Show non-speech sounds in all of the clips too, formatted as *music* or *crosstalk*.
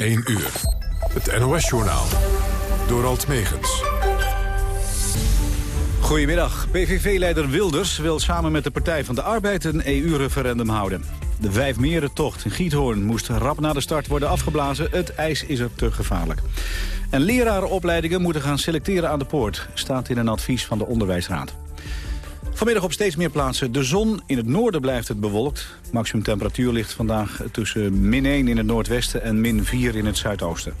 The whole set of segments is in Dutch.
1 uur. Het NOS-journaal. Door Alt Megens. Goedemiddag. PVV-leider Wilders wil samen met de Partij van de Arbeid een EU-referendum houden. De Vijfmerentocht in Giethoorn moest rap na de start worden afgeblazen. Het ijs is er te gevaarlijk. En lerarenopleidingen moeten gaan selecteren aan de poort... staat in een advies van de Onderwijsraad. Vanmiddag op steeds meer plaatsen de zon. In het noorden blijft het bewolkt. Maximum temperatuur ligt vandaag tussen min 1 in het noordwesten en min 4 in het zuidoosten.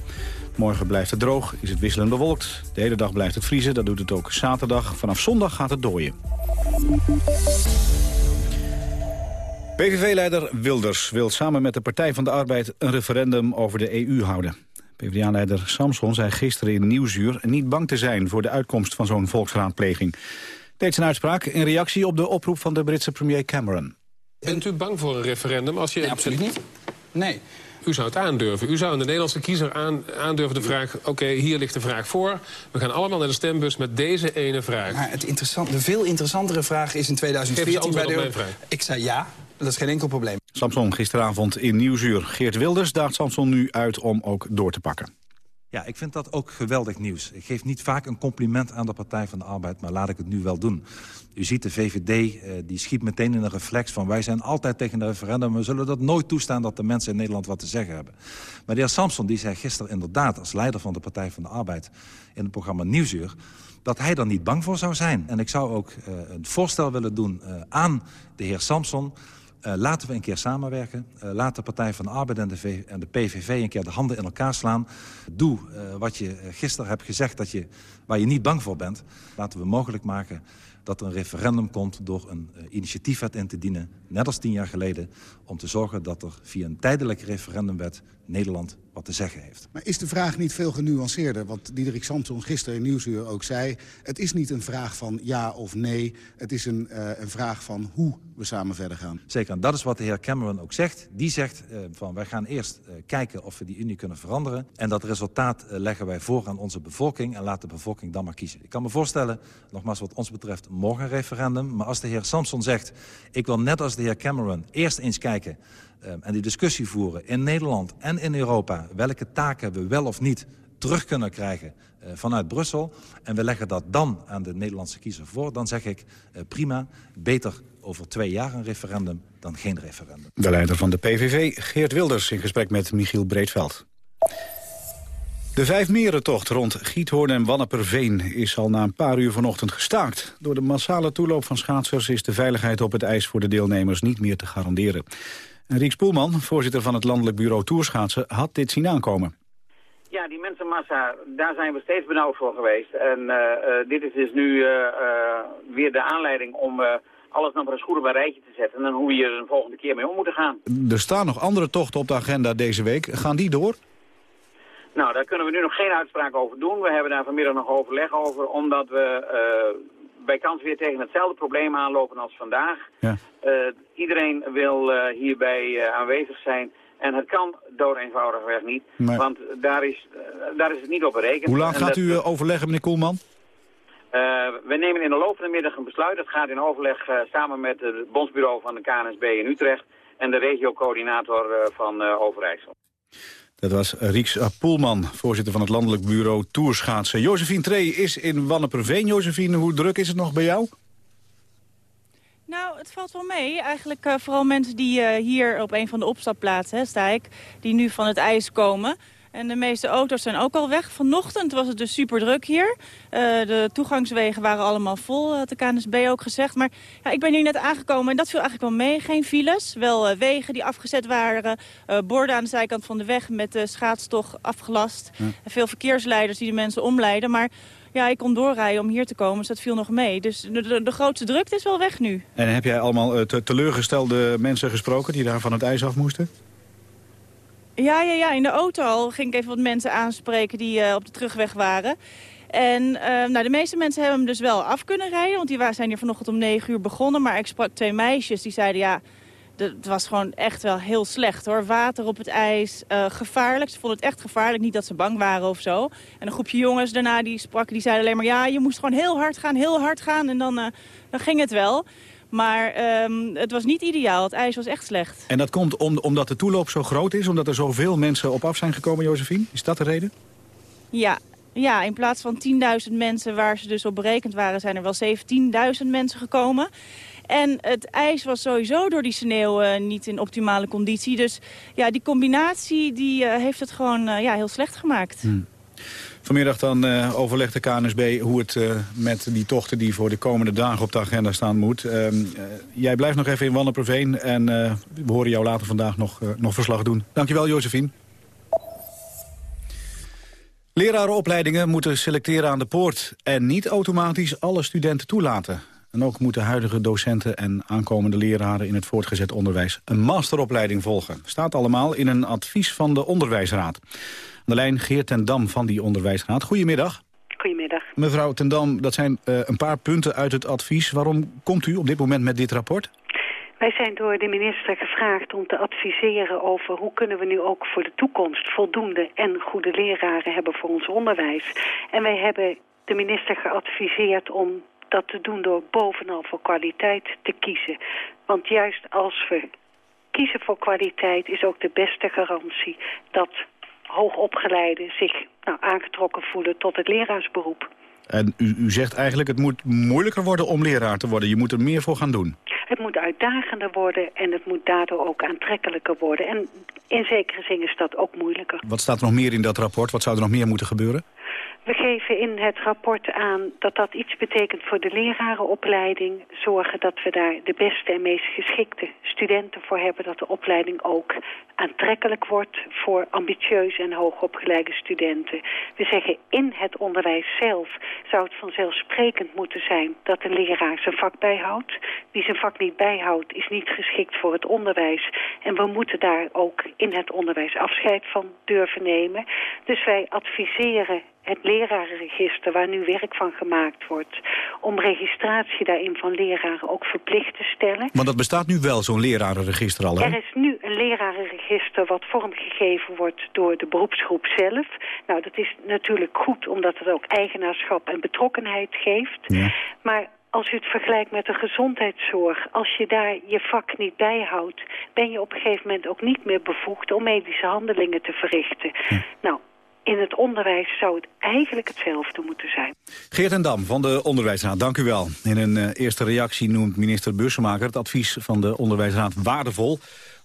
Morgen blijft het droog, is het wisselend bewolkt. De hele dag blijft het vriezen, dat doet het ook zaterdag. Vanaf zondag gaat het dooien. PVV-leider Wilders wil samen met de Partij van de Arbeid een referendum over de EU houden. PvdA-leider Samson zei gisteren in Nieuwsuur niet bang te zijn voor de uitkomst van zo'n volksraadpleging deed zijn uitspraak in reactie op de oproep van de Britse premier Cameron. Bent u bang voor een referendum? Als je... Nee, absoluut niet. Nee. U zou het aandurven. U zou aan de Nederlandse kiezer aan, aandurven de vraag... oké, hier ligt de vraag voor. We gaan allemaal naar de stembus met deze ene vraag. Maar het interessant, de veel interessantere vraag is in 2014 bij de... mijn vraag. Ik zei ja, dat is geen enkel probleem. Samson gisteravond in Nieuwsuur. Geert Wilders daagt Samson nu uit om ook door te pakken. Ja, ik vind dat ook geweldig nieuws. Ik geef niet vaak een compliment aan de Partij van de Arbeid... maar laat ik het nu wel doen. U ziet de VVD, eh, die schiet meteen in een reflex van... wij zijn altijd tegen een referendum. We zullen dat nooit toestaan dat de mensen in Nederland wat te zeggen hebben. Maar de heer Samson die zei gisteren inderdaad... als leider van de Partij van de Arbeid in het programma Nieuwsuur dat hij er niet bang voor zou zijn. En ik zou ook uh, een voorstel willen doen uh, aan de heer Samson... Uh, laten we een keer samenwerken. Uh, laat de Partij van de Arbeid en de, v en de, PVV een keer de handen in elkaar slaan. Doe uh, wat je gisteren hebt gezegd dat je, waar je niet bang voor bent. Laten we mogelijk maken dat er een referendum komt door een initiatiefwet in te dienen... net als tien jaar geleden, om te zorgen dat er via een tijdelijke referendumwet... Nederland wat te zeggen heeft. Maar is de vraag niet veel genuanceerder? Want Diederik Samson gisteren in Nieuwsuur ook zei... het is niet een vraag van ja of nee. Het is een, uh, een vraag van hoe we samen verder gaan. Zeker, en dat is wat de heer Cameron ook zegt. Die zegt uh, van wij gaan eerst uh, kijken of we die Unie kunnen veranderen. En dat resultaat leggen wij voor aan onze bevolking... en laat de bevolking dan maar kiezen. Ik kan me voorstellen, nogmaals wat ons betreft, morgen een referendum. Maar als de heer Samson zegt... ik wil net als de heer Cameron eerst eens kijken uh, en die discussie voeren in Nederland en in Europa... welke taken we wel of niet terug kunnen krijgen uh, vanuit Brussel... en we leggen dat dan aan de Nederlandse kiezer voor... dan zeg ik uh, prima, beter over twee jaar een referendum dan geen referendum. De leider van de PVV, Geert Wilders, in gesprek met Michiel Breedveld. De Vijfmerentocht rond Giethoorn en Wanneperveen is al na een paar uur vanochtend gestaakt. Door de massale toeloop van schaatsers is de veiligheid op het ijs voor de deelnemers niet meer te garanderen. Riek Spoelman, voorzitter van het Landelijk Bureau Toerschaatsen, had dit zien aankomen. Ja, die mensenmassa, daar zijn we steeds benauwd voor geweest. En uh, uh, dit is dus nu uh, weer de aanleiding om alles nog maar eens goed op een rijtje te zetten... en hoe we hier een volgende keer mee om moeten gaan. Er staan nog andere tochten op de agenda deze week. Gaan die door? Nou, daar kunnen we nu nog geen uitspraak over doen. We hebben daar vanmiddag nog overleg over, omdat we bij kans weer tegen hetzelfde probleem aanlopen als vandaag. Ja. Uh, iedereen wil uh, hierbij uh, aanwezig zijn. En het kan door eenvoudigweg niet, nee. want daar is, daar is het niet op berekend. Hoe lang gaat u overleggen, meneer Koelman? we nemen in de loop van de middag een besluit. Het gaat in overleg samen met het bondsbureau van de KNSB in Utrecht... en de regiocoördinator van Overijssel. Dat was Rieks Poelman, voorzitter van het Landelijk Bureau Toerschaatsen. Josephine Tree is in Wanneperveen. Josephine, hoe druk is het nog bij jou? Nou, het valt wel mee. Eigenlijk uh, vooral mensen die uh, hier op een van de opstapplaatsen, sta ik, die nu van het ijs komen... En de meeste auto's zijn ook al weg. Vanochtend was het dus super druk hier. Uh, de toegangswegen waren allemaal vol, had de KNSB ook gezegd. Maar ja, ik ben hier net aangekomen en dat viel eigenlijk wel mee. Geen files, wel uh, wegen die afgezet waren. Uh, borden aan de zijkant van de weg met de schaatstocht afgelast. Ja. veel verkeersleiders die de mensen omleiden. Maar ja, ik kon doorrijden om hier te komen, dus dat viel nog mee. Dus de, de, de grootste drukte is wel weg nu. En heb jij allemaal te teleurgestelde mensen gesproken die daar van het ijs af moesten? Ja, ja, ja, in de auto al ging ik even wat mensen aanspreken die uh, op de terugweg waren. En uh, nou, de meeste mensen hebben hem dus wel af kunnen rijden. Want die zijn hier vanochtend om 9 uur begonnen. Maar ik sprak twee meisjes die zeiden ja, het was gewoon echt wel heel slecht hoor. Water op het ijs, uh, gevaarlijk. Ze vonden het echt gevaarlijk. Niet dat ze bang waren of zo. En een groepje jongens daarna die spraken, die zeiden alleen maar... ja, je moest gewoon heel hard gaan, heel hard gaan. En dan, uh, dan ging het wel. Maar ehm, het was niet ideaal. Het ijs was echt slecht. En dat komt om, omdat de toeloop zo groot is? Omdat er zoveel mensen op af zijn gekomen, Josephine? Is dat de reden? Ja, ja, in plaats van 10.000 mensen waar ze dus op berekend waren... zijn er wel 17.000 mensen gekomen. En het ijs was sowieso door die sneeuw uh, niet in optimale conditie. Dus ja, die combinatie die, uh, heeft het gewoon uh, ja, heel slecht gemaakt. Hmm. Vanmiddag dan uh, overlegt de KNSB hoe het uh, met die tochten die voor de komende dagen op de agenda staan moet. Uh, jij blijft nog even in Wanneperveen en we horen jou later vandaag nog, nog verslag doen. Dankjewel Josephine. Lerarenopleidingen moeten selecteren aan de poort en niet automatisch alle studenten toelaten. En ook moeten huidige docenten en aankomende leraren in het voortgezet onderwijs een masteropleiding volgen. Staat allemaal in een advies van de Onderwijsraad. De lijn Geert ten Dam van die Onderwijsraad. Goedemiddag. Goedemiddag. Mevrouw ten Dam, dat zijn uh, een paar punten uit het advies. Waarom komt u op dit moment met dit rapport? Wij zijn door de minister gevraagd om te adviseren over hoe kunnen we nu ook voor de toekomst voldoende en goede leraren hebben voor ons onderwijs. En wij hebben de minister geadviseerd om dat te doen door bovenal voor kwaliteit te kiezen. Want juist als we kiezen voor kwaliteit is ook de beste garantie dat hoogopgeleiden zich nou, aangetrokken voelen tot het leraarsberoep. En u, u zegt eigenlijk het moet moeilijker worden om leraar te worden. Je moet er meer voor gaan doen. Het moet uitdagender worden en het moet daardoor ook aantrekkelijker worden. En in zekere zin is dat ook moeilijker. Wat staat er nog meer in dat rapport? Wat zou er nog meer moeten gebeuren? We geven in het rapport aan dat dat iets betekent voor de lerarenopleiding. Zorgen dat we daar de beste en meest geschikte studenten voor hebben. Dat de opleiding ook aantrekkelijk wordt voor ambitieuze en hoogopgeleide studenten. We zeggen in het onderwijs zelf zou het vanzelfsprekend moeten zijn dat de leraar zijn vak bijhoudt. Wie zijn vak niet bijhoudt is niet geschikt voor het onderwijs. En we moeten daar ook in het onderwijs afscheid van durven nemen. Dus wij adviseren het lerarenregister waar nu werk van gemaakt wordt... om registratie daarin van leraren ook verplicht te stellen. Want dat bestaat nu wel, zo'n lerarenregister al, hè? Er is nu een lerarenregister wat vormgegeven wordt door de beroepsgroep zelf. Nou, dat is natuurlijk goed omdat het ook eigenaarschap en betrokkenheid geeft. Ja. Maar als u het vergelijkt met de gezondheidszorg... als je daar je vak niet bijhoudt... ben je op een gegeven moment ook niet meer bevoegd... om medische handelingen te verrichten. Ja. Nou, in het onderwijs zou het eigenlijk hetzelfde moeten zijn. Geert en Dam van de Onderwijsraad, dank u wel. In een uh, eerste reactie noemt minister Bussemaker het advies van de Onderwijsraad waardevol.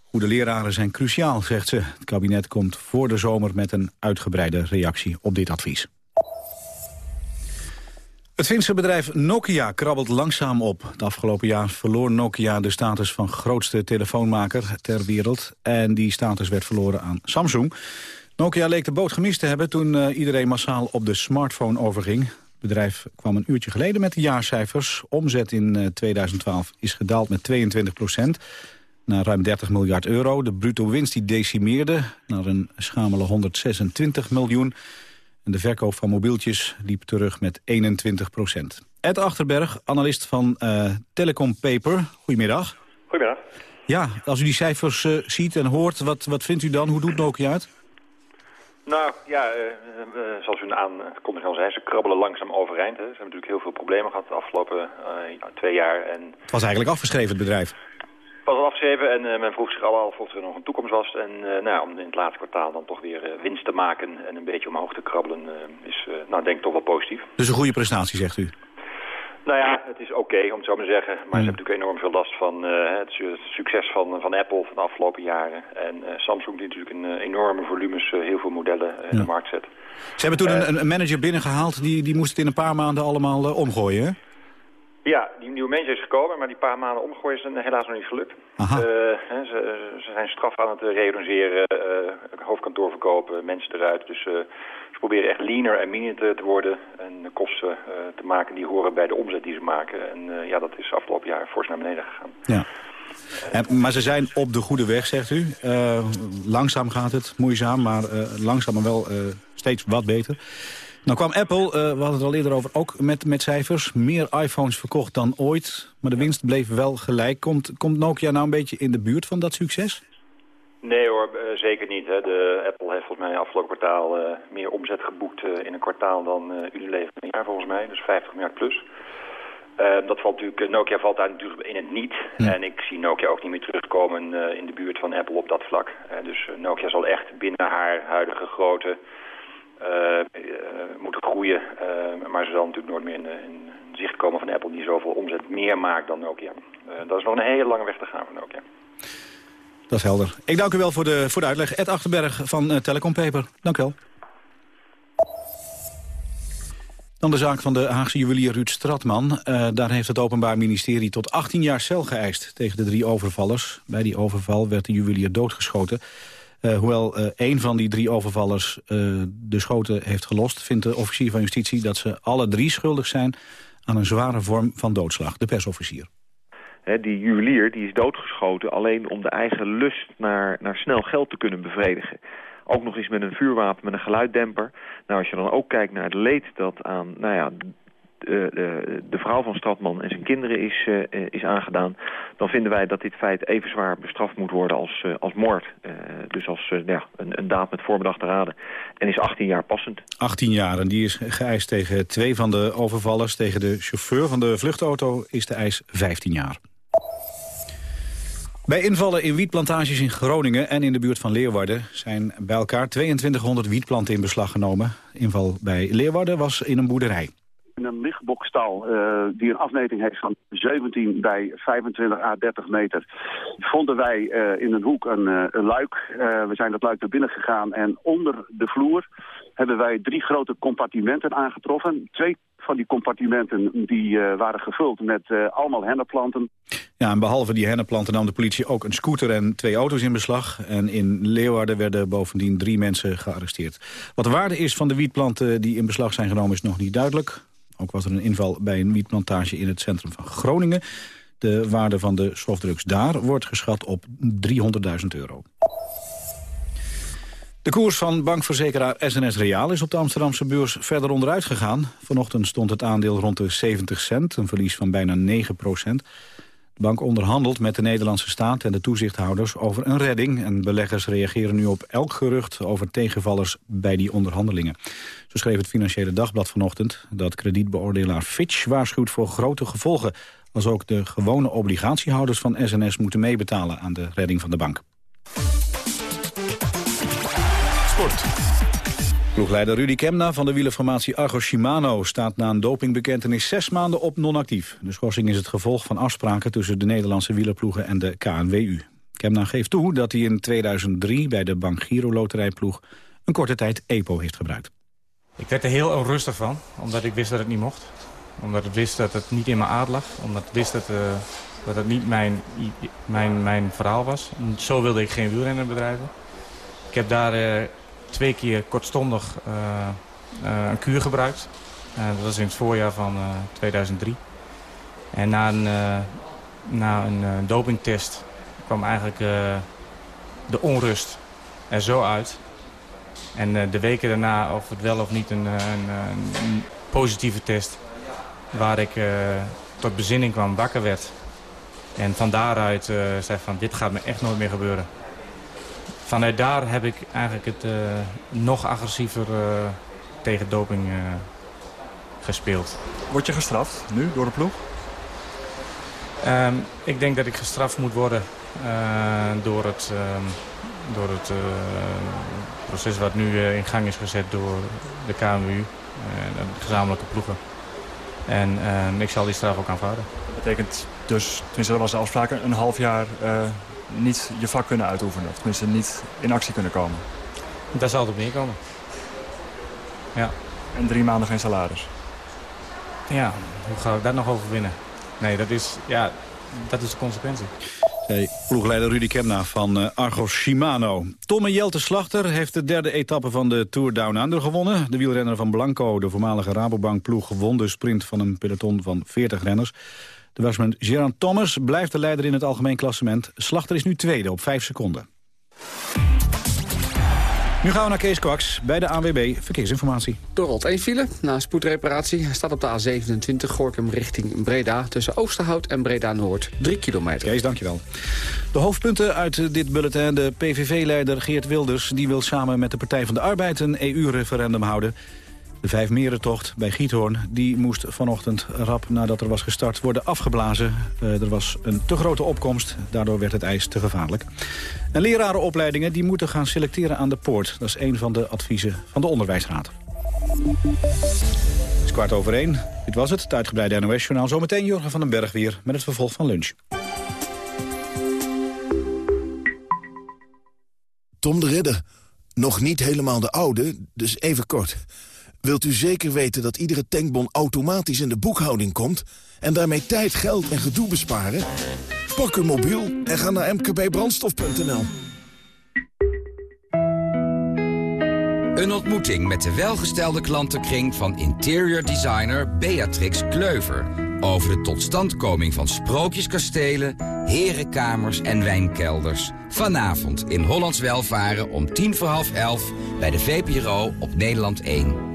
Goede leraren zijn cruciaal, zegt ze. Het kabinet komt voor de zomer met een uitgebreide reactie op dit advies. Het Finse bedrijf Nokia krabbelt langzaam op. Het afgelopen jaar verloor Nokia de status van grootste telefoonmaker ter wereld. En die status werd verloren aan Samsung. Nokia leek de boot gemist te hebben toen uh, iedereen massaal op de smartphone overging. Het bedrijf kwam een uurtje geleden met de jaarcijfers. Omzet in uh, 2012 is gedaald met 22 procent naar ruim 30 miljard euro. De bruto winst die decimeerde naar een schamele 126 miljoen. En de verkoop van mobieltjes liep terug met 21 procent. Ed Achterberg, analist van uh, Telecom Paper. Goedemiddag. Goedemiddag. Ja, als u die cijfers uh, ziet en hoort, wat, wat vindt u dan? Hoe doet Nokia het? Nou, ja, uh, uh, zoals u aankondiging al zei, ze krabbelen langzaam overeind. Hè. Ze hebben natuurlijk heel veel problemen gehad de afgelopen uh, twee jaar. En... Het was eigenlijk afgeschreven, het bedrijf. Was al afgeschreven en men vroeg zich al of er nog een toekomst was. En nou, om in het laatste kwartaal dan toch weer winst te maken en een beetje omhoog te krabbelen is, nou, denk ik toch wel positief. Dus een goede prestatie, zegt u? Nou ja, het is oké okay, om het zo maar te zeggen. Maar mm. ze hebben natuurlijk enorm veel last van uh, het succes van, van Apple van de afgelopen jaren. En uh, Samsung die natuurlijk uh, enorme volumes heel veel modellen in de markt zet. Ze hebben toen een, een, manager binnengehaald, die, die moest het in een paar maanden allemaal omgooien, hè? Ja, die nieuwe manager is gekomen, maar die paar maanden omgooien is helaas nog niet gelukt. Ze, ze, zijn straf aan het reorganiseren, hoofdkantoor verkopen, mensen eruit. Dus ze proberen echt leaner en minier te, te worden en de kosten uh, te maken die horen bij de omzet die ze maken. En uh, ja, dat is afgelopen jaar fors naar beneden gegaan. Ja. En, maar ze zijn op de goede weg, zegt u. Uh, langzaam gaat het, moeizaam, maar langzaam maar wel steeds wat beter. Nou kwam Apple, we hadden het al eerder over, ook met, met cijfers. Meer iPhones verkocht dan ooit, maar de winst bleef wel gelijk. Komt, komt Nokia nou een beetje in de buurt van dat succes? Nee hoor, uh, zeker niet. Hè. De Apple heeft volgens mij afgelopen kwartaal uh, meer omzet geboekt in een kwartaal dan Unilever een jaar volgens mij. Dus 50 miljard plus. dat valt natuurlijk, Nokia valt daar natuurlijk in het niet. En ik zie Nokia ook niet meer terugkomen in de buurt van Apple op dat vlak. dus Nokia zal echt binnen haar huidige grootte moeten groeien. maar ze zal natuurlijk nooit meer in, zicht komen van Apple die zoveel omzet meer maakt dan Nokia. dat is nog een hele lange weg te gaan voor Nokia. Dat is helder. Ik dank u wel voor de, voor de uitleg. Ed Achterberg van Telecom Paper. Dank u wel. Dan de zaak van de Haagse juwelier Ruud Stratman. Daar heeft het Openbaar Ministerie tot 18 jaar cel geëist tegen de drie overvallers. Bij die overval werd de juwelier doodgeschoten. Uh, hoewel uh, een van die drie overvallers de schoten heeft gelost... vindt de officier van justitie dat ze alle drie schuldig zijn... aan een zware vorm van doodslag, de persofficier die juwelier die is doodgeschoten alleen om de eigen lust naar, naar snel geld te kunnen bevredigen. Ook nog eens met een vuurwapen, met een geluiddemper. Nou, als je dan ook kijkt naar het leed dat aan nou ja, de, de, de vrouw van Stratman en zijn kinderen is, uh, is aangedaan... dan vinden wij dat dit feit even zwaar bestraft moet worden als, als moord. Dus als ja, een, een daad met voorbedachte raden. En is 18 jaar passend. 18 jaar, en die is geëist tegen twee van de overvallers. Tegen de chauffeur van de vluchtauto is de eis 15 jaar. Bij invallen in wietplantages in Groningen en in de buurt van Leeuwarden... zijn bij elkaar 2200 wietplanten in beslag genomen. Inval bij Leeuwarden was in een boerderij. In een lichtbokstal uh, die een afmeting heeft van 17 bij 25 à 30 meter... vonden wij uh, in een hoek een, een luik. we zijn dat luik naar binnen gegaan en onder de vloer hebben wij drie grote compartimenten aangetroffen. Twee van die compartimenten die, uh, waren gevuld met allemaal hennenplanten. Ja, en behalve die hennenplanten nam de politie ook een scooter en twee auto's in beslag. En in Leeuwarden werden bovendien drie mensen gearresteerd. Wat de waarde is van de wietplanten die in beslag zijn genomen is nog niet duidelijk. Ook was er een inval bij een wietplantage in het centrum van Groningen. De waarde van de softdrugs daar wordt geschat op 300.000 euro. De koers van bankverzekeraar SNS Reaal is op de Amsterdamse beurs verder onderuit gegaan. Vanochtend stond het aandeel rond de 70 cent, een verlies van bijna 9 procent. De bank onderhandelt met de Nederlandse staat en de toezichthouders over een redding. En beleggers reageren nu op elk gerucht over tegenvallers bij die onderhandelingen. Zo schreef het Financiële Dagblad vanochtend dat kredietbeoordelaar Fitch waarschuwt voor grote gevolgen... als ook de gewone obligatiehouders van SNS moeten meebetalen aan de redding van de bank. Sport. Ploegleider Rudy Kemna van de wielerformatie Argo Shimano... staat na een dopingbekentenis zes maanden op non-actief. De schorsing is het gevolg van afspraken tussen de Nederlandse wielerploegen en de KNWU. Kemna geeft toe dat hij in 2003 bij de Bank Giro loterijploeg... een korte tijd EPO heeft gebruikt. Ik werd er heel onrustig van, omdat ik wist dat het niet mocht. Omdat ik wist dat het niet in mijn aard lag. Omdat ik wist dat, uh, dat het niet mijn, mijn, mijn verhaal was. Zo wilde ik geen wielrenner bedrijven. Ik heb daar... Uh, twee keer kortstondig uh, een kuur gebruikt. Dat was in het voorjaar van 2003. En na een, na een dopingtest kwam eigenlijk de onrust er zo uit. En de weken daarna, of het wel of niet een, een, een positieve test... waar ik tot bezinning kwam, wakker werd. En van daaruit zei van, dit gaat me echt nooit meer gebeuren vanuit daar heb ik eigenlijk het nog agressiever tegen doping gespeeld. Word je gestraft nu door de ploeg? Um, ik denk dat ik gestraft moet worden door het, um, door het proces wat nu in gang is gezet door de KMU, de gezamenlijke ploegen. En ehm, ik zal die straf ook aanvaarden. Dat betekent dus, tenminste dat was de afspraak, een half jaar niet je vak kunnen uitoefenen. Of tenminste niet in actie kunnen komen. Daar zal het op neerkomen. Ja. En drie maanden geen salaris. Ja, hoe ga ik daar nog over winnen? Nee, dat is, ja, dat is de consequentie. Hey, ploegleider Rudy Kemna van uh, Argos Shimano. Tom en Jelte Slachter heeft de derde etappe van de Tour Down Under gewonnen. De wielrenner van Blanco, de voormalige Rabobank-ploeg... won de sprint van een peloton van 40 renners. De Welsman Gerard Thomas blijft de leider in het algemeen klassement. Slachter is nu tweede op 5 seconden. Nu gaan we naar Kees Kwaks bij de ANWB Verkeersinformatie. Door één file na spoedreparatie. staat op de A27 Gorkum richting Breda... tussen Oosterhout en Breda-Noord. 3 kilometer. Kees, dankjewel. De hoofdpunten uit dit bulletin. De PVV-leider Geert Wilders die wil samen met de Partij van de Arbeid... een EU-referendum houden. De Vijfmerentocht bij Giethoorn die moest vanochtend rap nadat er was gestart worden afgeblazen. Uh, er was een te grote opkomst, daardoor werd het ijs te gevaarlijk. En lerarenopleidingen die moeten gaan selecteren aan de poort. Dat is een van de adviezen van de Onderwijsraad. Het is kwart over één. Dit was het, het uitgebreide NOS-journaal. Zometeen Jorgen van den Berg weer met het vervolg van lunch. Tom de Ridder. Nog niet helemaal de oude, dus even kort. Wilt u zeker weten dat iedere tankbon automatisch in de boekhouding komt... en daarmee tijd, geld en gedoe besparen? Pak uw mobiel en ga naar mkbbrandstof.nl. Een ontmoeting met de welgestelde klantenkring van interior designer Beatrix Kleuver... over de totstandkoming van sprookjeskastelen, herenkamers en wijnkelders. Vanavond in Hollands Welvaren om tien voor half elf bij de VPRO op Nederland 1.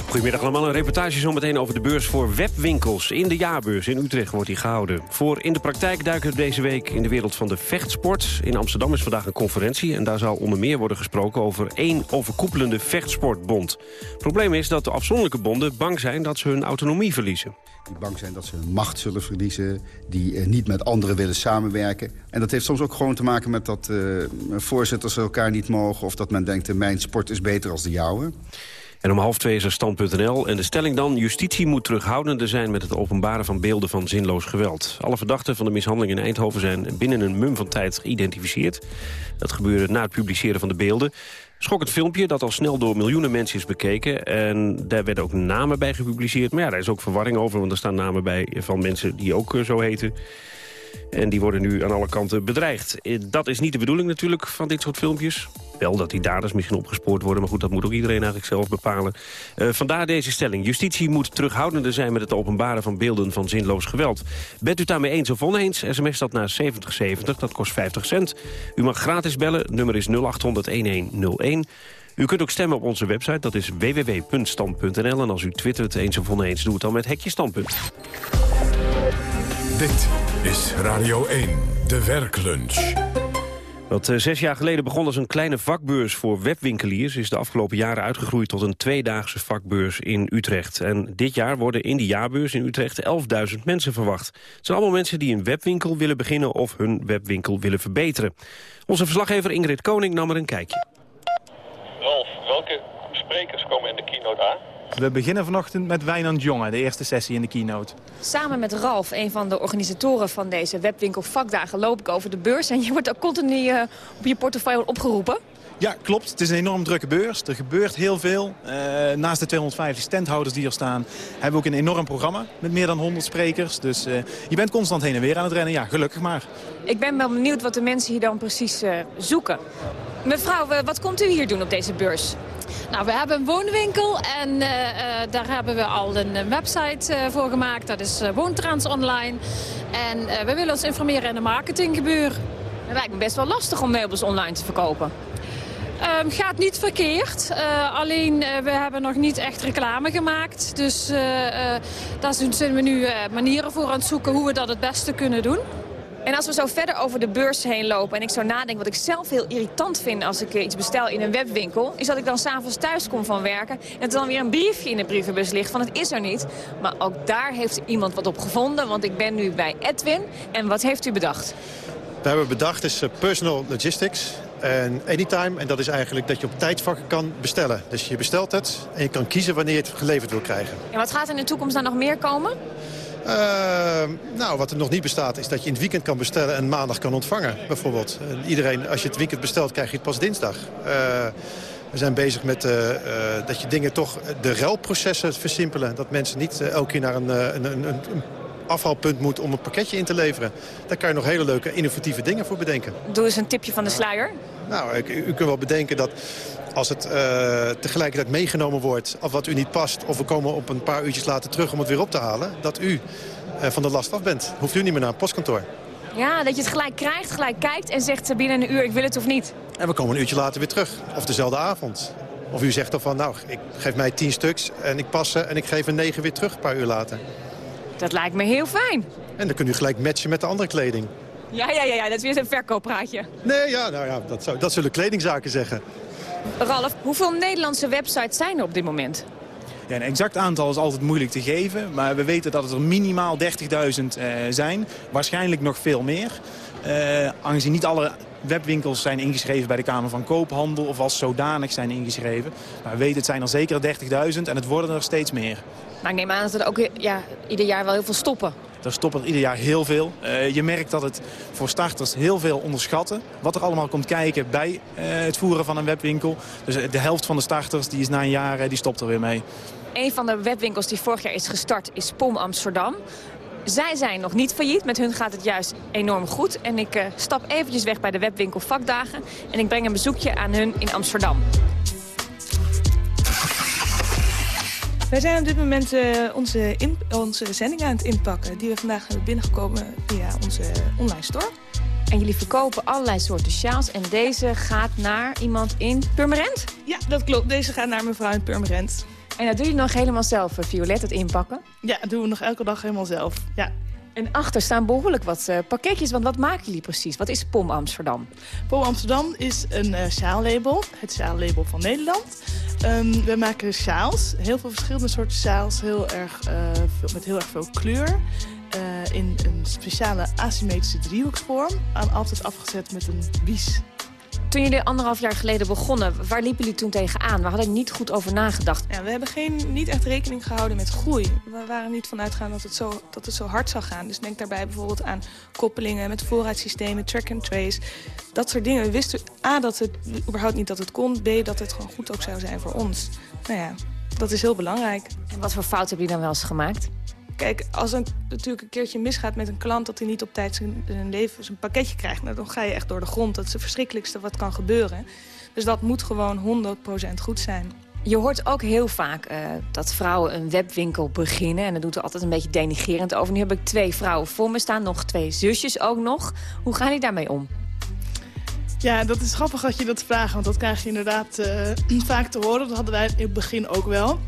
Goedemiddag allemaal. Een reportage zometeen over de beurs voor webwinkels. In de jaarbeurs in Utrecht wordt die gehouden. Voor In de Praktijk duiken we deze week in de wereld van de vechtsport. In Amsterdam is vandaag een conferentie. En daar zal onder meer worden gesproken over één overkoepelende vechtsportbond. Probleem is dat de afzonderlijke bonden bang zijn dat ze hun autonomie verliezen. Die bang zijn dat ze hun macht zullen verliezen. Die eh, niet met anderen willen samenwerken. En dat heeft soms ook gewoon te maken met dat uh, voorzitters elkaar niet mogen... of dat men denkt, uh, mijn sport is beter als de jouwe. En om half twee is er stand.nl. En de stelling dan, justitie moet terughoudender zijn... met het openbaren van beelden van zinloos geweld. Alle verdachten van de mishandeling in Eindhoven zijn binnen een mum van tijd geïdentificeerd. Dat gebeurde na het publiceren van de beelden. Schokkend filmpje dat al snel door miljoenen mensen is bekeken. En daar werden ook namen bij gepubliceerd. Maar ja, daar is ook verwarring over, want er staan namen bij van mensen die ook eh, zo heten. En die worden nu aan alle kanten bedreigd. Eh, dat is niet de bedoeling natuurlijk van dit soort filmpjes. Wel dat die daders misschien opgespoord worden, maar goed, dat moet ook iedereen eigenlijk zelf bepalen. Uh, vandaar deze stelling. Justitie moet terughoudender zijn met het openbaren van beelden van zinloos geweld. Bent u daarmee eens of oneens? SMS dat naar 7070, dat kost 50 cent. U mag gratis bellen, nummer is 0800-1101. U kunt ook stemmen op onze website, dat is www.stand.nl. En als u twittert eens of oneens, doe het dan met Hekje Standpunt. Dit is Radio 1, de werklunch. Wat uh, zes jaar geleden begon als een kleine vakbeurs voor webwinkeliers... is de afgelopen jaren uitgegroeid tot een tweedaagse vakbeurs in Utrecht. En dit jaar worden in die jaarbeurs in Utrecht 11.000 mensen verwacht. Het zijn allemaal mensen die een webwinkel willen beginnen... of hun webwinkel willen verbeteren. Onze verslaggever Ingrid Koning nam er een kijkje. Ralf, welke sprekers komen in de keynote aan? We beginnen vanochtend met Wijnand Jonge, de eerste sessie in de keynote. Samen met Ralf, een van de organisatoren van deze webwinkel vakdagen, loop ik over de beurs. En je wordt ook continu uh, op je portefeuille opgeroepen. Ja, klopt. Het is een enorm drukke beurs. Er gebeurt heel veel. Uh, naast de 250 standhouders die er staan... hebben we ook een enorm programma met meer dan 100 sprekers. Dus uh, je bent constant heen en weer aan het rennen. Ja, gelukkig maar. Ik ben wel benieuwd wat de mensen hier dan precies uh, zoeken. Mevrouw, wat komt u hier doen op deze beurs? Nou, we hebben een woonwinkel en uh, uh, daar hebben we al een website uh, voor gemaakt. Dat is Woontrans Online. En we willen ons informeren in de marketinggebeuren. Het lijkt me best wel lastig om meubels online te verkopen. Um, gaat niet verkeerd. Uh, alleen uh, we hebben nog niet echt reclame gemaakt. Dus uh, daar zijn we nu manieren voor aan het zoeken hoe we dat het beste kunnen doen. En als we zo verder over de beurs heen lopen en ik zo nadenk wat ik zelf heel irritant vind als ik iets bestel in een webwinkel, is dat ik dan s'avonds thuis kom van werken en er dan weer een briefje in de brievenbus ligt van het is er niet. Maar ook daar heeft iemand wat op gevonden, want ik ben nu bij Edwin. En wat heeft u bedacht? We hebben bedacht is personal logistics en anytime. En dat is eigenlijk dat je op tijdvakken kan bestellen. Dus je bestelt het en je kan kiezen wanneer je het geleverd wil krijgen. En wat gaat er in de toekomst dan nog meer komen? Uh, nou, wat er nog niet bestaat is dat je in het weekend kan bestellen en maandag kan ontvangen, bijvoorbeeld. Uh, iedereen, als je het weekend bestelt, krijg je het pas dinsdag. Uh, we zijn bezig met dat je dingen toch, de ruilprocessen versimpelen. Dat mensen niet elke keer naar een, een, een, een afhaalpunt moet om een pakketje in te leveren. Daar kan je nog hele leuke innovatieve dingen voor bedenken. Doe eens een tipje van de sluier. Nou, u, u kunt wel bedenken dat als het uh, tegelijkertijd meegenomen wordt of wat u niet past... of we komen op een paar uurtjes later terug om het weer op te halen... dat u uh, van de last af bent. Hoeft u niet meer naar een postkantoor. Ja, dat je het gelijk krijgt, gelijk kijkt en zegt binnen een uur ik wil het of niet. En we komen een uurtje later weer terug. Of dezelfde avond. Of u zegt dan van, nou, ik geef mij tien stuks en ik pas ze en ik geef een negen weer terug een paar uur later. Dat lijkt me heel fijn. En dan kunt u gelijk matchen met de andere kleding. Ja, ja, ja, ja dat is weer een verkooppraatje. Nee, ja, nou ja, dat, zou, dat zullen kledingzaken zeggen. Ralf, hoeveel Nederlandse websites zijn er op dit moment? Ja, een exact aantal is altijd moeilijk te geven. Maar we weten dat het er minimaal 30.000 uh, zijn. Waarschijnlijk nog veel meer. Uh, aangezien niet alle webwinkels zijn ingeschreven bij de Kamer van Koophandel... of als zodanig zijn ingeschreven. Maar we weten het zijn er zeker 30.000 en het worden er steeds meer. Maar ik neem aan dat er ook ja, ieder jaar wel heel veel stoppen. Er stoppen er ieder jaar heel veel. Uh, je merkt dat het voor starters heel veel onderschatten. Wat er allemaal komt kijken bij uh, het voeren van een webwinkel. Dus de helft van de starters die is na een jaar die stopt er weer mee. Een van de webwinkels die vorig jaar is gestart is POM Amsterdam. Zij zijn nog niet failliet. Met hun gaat het juist enorm goed. En ik uh, stap eventjes weg bij de webwinkel Vakdagen. En ik breng een bezoekje aan hun in Amsterdam. Wij zijn op dit moment uh, onze, in, onze zending aan het inpakken... die we vandaag hebben binnengekomen via onze online store. En jullie verkopen allerlei soorten sjaals. En deze gaat naar iemand in Purmerend? Ja, dat klopt. Deze gaat naar mevrouw in Purmerend. En dat doe je nog helemaal zelf, Violet, het inpakken? Ja, dat doen we nog elke dag helemaal zelf. Ja. En achter staan behoorlijk wat uh, pakketjes, want wat maken jullie precies? Wat is POM Amsterdam? POM Amsterdam is een uh, sjaallabel, het sjaallabel van Nederland. Um, we maken sjaals, heel veel verschillende soorten sjaals, heel erg, uh, veel, met heel erg veel kleur. in een speciale asymmetrische driehoeksvorm, altijd afgezet met een wies. Toen jullie anderhalf jaar geleden begonnen, waar liepen jullie toen tegenaan? We hadden niet goed over nagedacht. Ja, we hebben geen, niet echt rekening gehouden met groei. We waren niet vanuit gaan dat het, zo, dat het zo hard zou gaan. Dus denk daarbij bijvoorbeeld aan koppelingen met voorraadsystemen, track and trace. Dat soort dingen. We wisten A, dat het überhaupt niet dat het kon. B, dat het gewoon goed ook zou zijn voor ons. Nou ja, dat is heel belangrijk. En wat voor fouten hebben jullie dan wel eens gemaakt? Kijk, als het natuurlijk een keertje misgaat met een klant... dat hij niet op tijd zijn, zijn, leven, zijn pakketje krijgt... Nou, dan ga je echt door de grond. Dat is het verschrikkelijkste wat kan gebeuren. Dus dat moet gewoon 100% goed zijn. Je hoort ook heel vaak uh, dat vrouwen een webwinkel beginnen. En dat doet er altijd een beetje denigerend over. Nu heb ik twee vrouwen voor me staan, nog twee zusjes ook nog. Hoe gaan die daarmee om? Ja, dat is grappig dat je dat vraagt. Want dat krijg je inderdaad uh, *clears throat* vaak te horen. Dat hadden wij in het begin ook wel.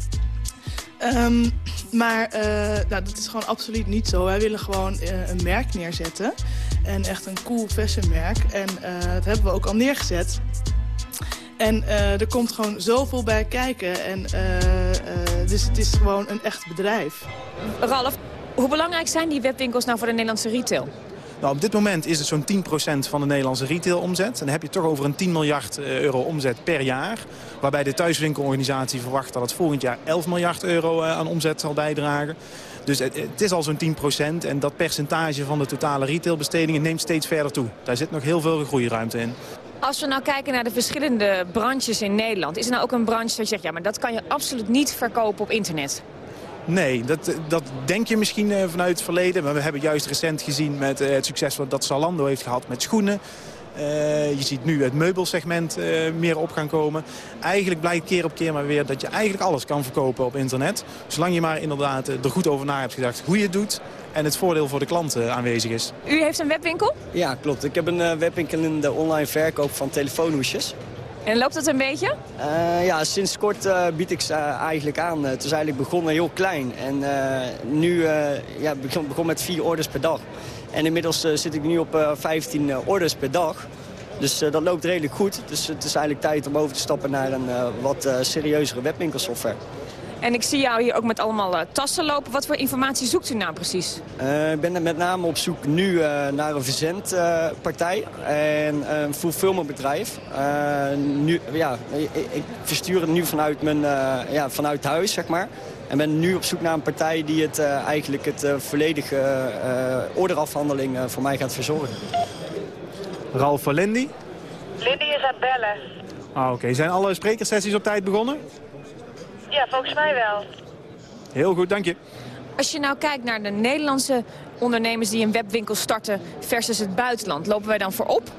Um, maar uh, nou, dat is gewoon absoluut niet zo. Wij willen gewoon uh, een merk neerzetten. En echt een cool fashion merk. En uh, dat hebben we ook al neergezet. En er komt gewoon zoveel bij kijken. En, dus het is gewoon een echt bedrijf. Ralf, hoe belangrijk zijn die webwinkels nou voor de Nederlandse retail? Nou, op dit moment is het zo'n 10% van de Nederlandse retailomzet. En dan heb je toch over een 10 miljard euro omzet per jaar. Waarbij de thuiswinkelorganisatie verwacht dat het volgend jaar 11 miljard euro aan omzet zal bijdragen. Dus het, het is al zo'n 10% en dat percentage van de totale retailbestedingen neemt steeds verder toe. Daar zit nog heel veel groeiruimte in. Als we nou kijken naar de verschillende branches in Nederland... is er nou ook een branche dat je zegt... ja, maar dat kan je absoluut niet verkopen op internet? Nee, dat, dat denk je misschien uh, vanuit het verleden. Maar we hebben juist recent gezien met uh, het succes dat Zalando heeft gehad met schoenen. Uh, je ziet nu het meubelsegment meer op gaan komen. Eigenlijk blijkt keer op keer maar weer dat je eigenlijk alles kan verkopen op internet. Zolang je maar inderdaad er goed over na hebt gedacht hoe je het doet. En het voordeel voor de klant aanwezig is. U heeft een webwinkel? Ja, klopt. Ik heb een webwinkel in de online verkoop van telefoonhoesjes. En loopt dat een beetje? Uh, ja, sinds kort uh, bied ik ze eigenlijk aan. het is eigenlijk begonnen heel klein. En nu ja, begon, begon met vier orders per dag. En inmiddels zit ik nu op 15 orders per dag. Dus dat loopt redelijk goed. Dus het is eigenlijk tijd om over te stappen naar een wat serieuzere webwinkelsoftware. En ik zie jou hier ook met allemaal uh, tassen lopen. Wat voor informatie zoekt u nou precies? Uh, ik ben met name op zoek nu uh, naar een verzendpartij en een fulfillmentbedrijf. nu, ja, ik, ik, verstuur het nu vanuit, mijn, ja, vanuit huis, zeg maar. En ben nu op zoek naar een partij die het, eigenlijk het volledige orderafhandeling voor mij gaat verzorgen. Ralf van Lindy? Lindy is aan het bellen. Ah, Oké, zijn alle sprekersessies op tijd begonnen? Ja, volgens mij wel. Heel goed, dank je. Als je nou kijkt naar de Nederlandse ondernemers die een webwinkel starten versus het buitenland, lopen wij dan voorop?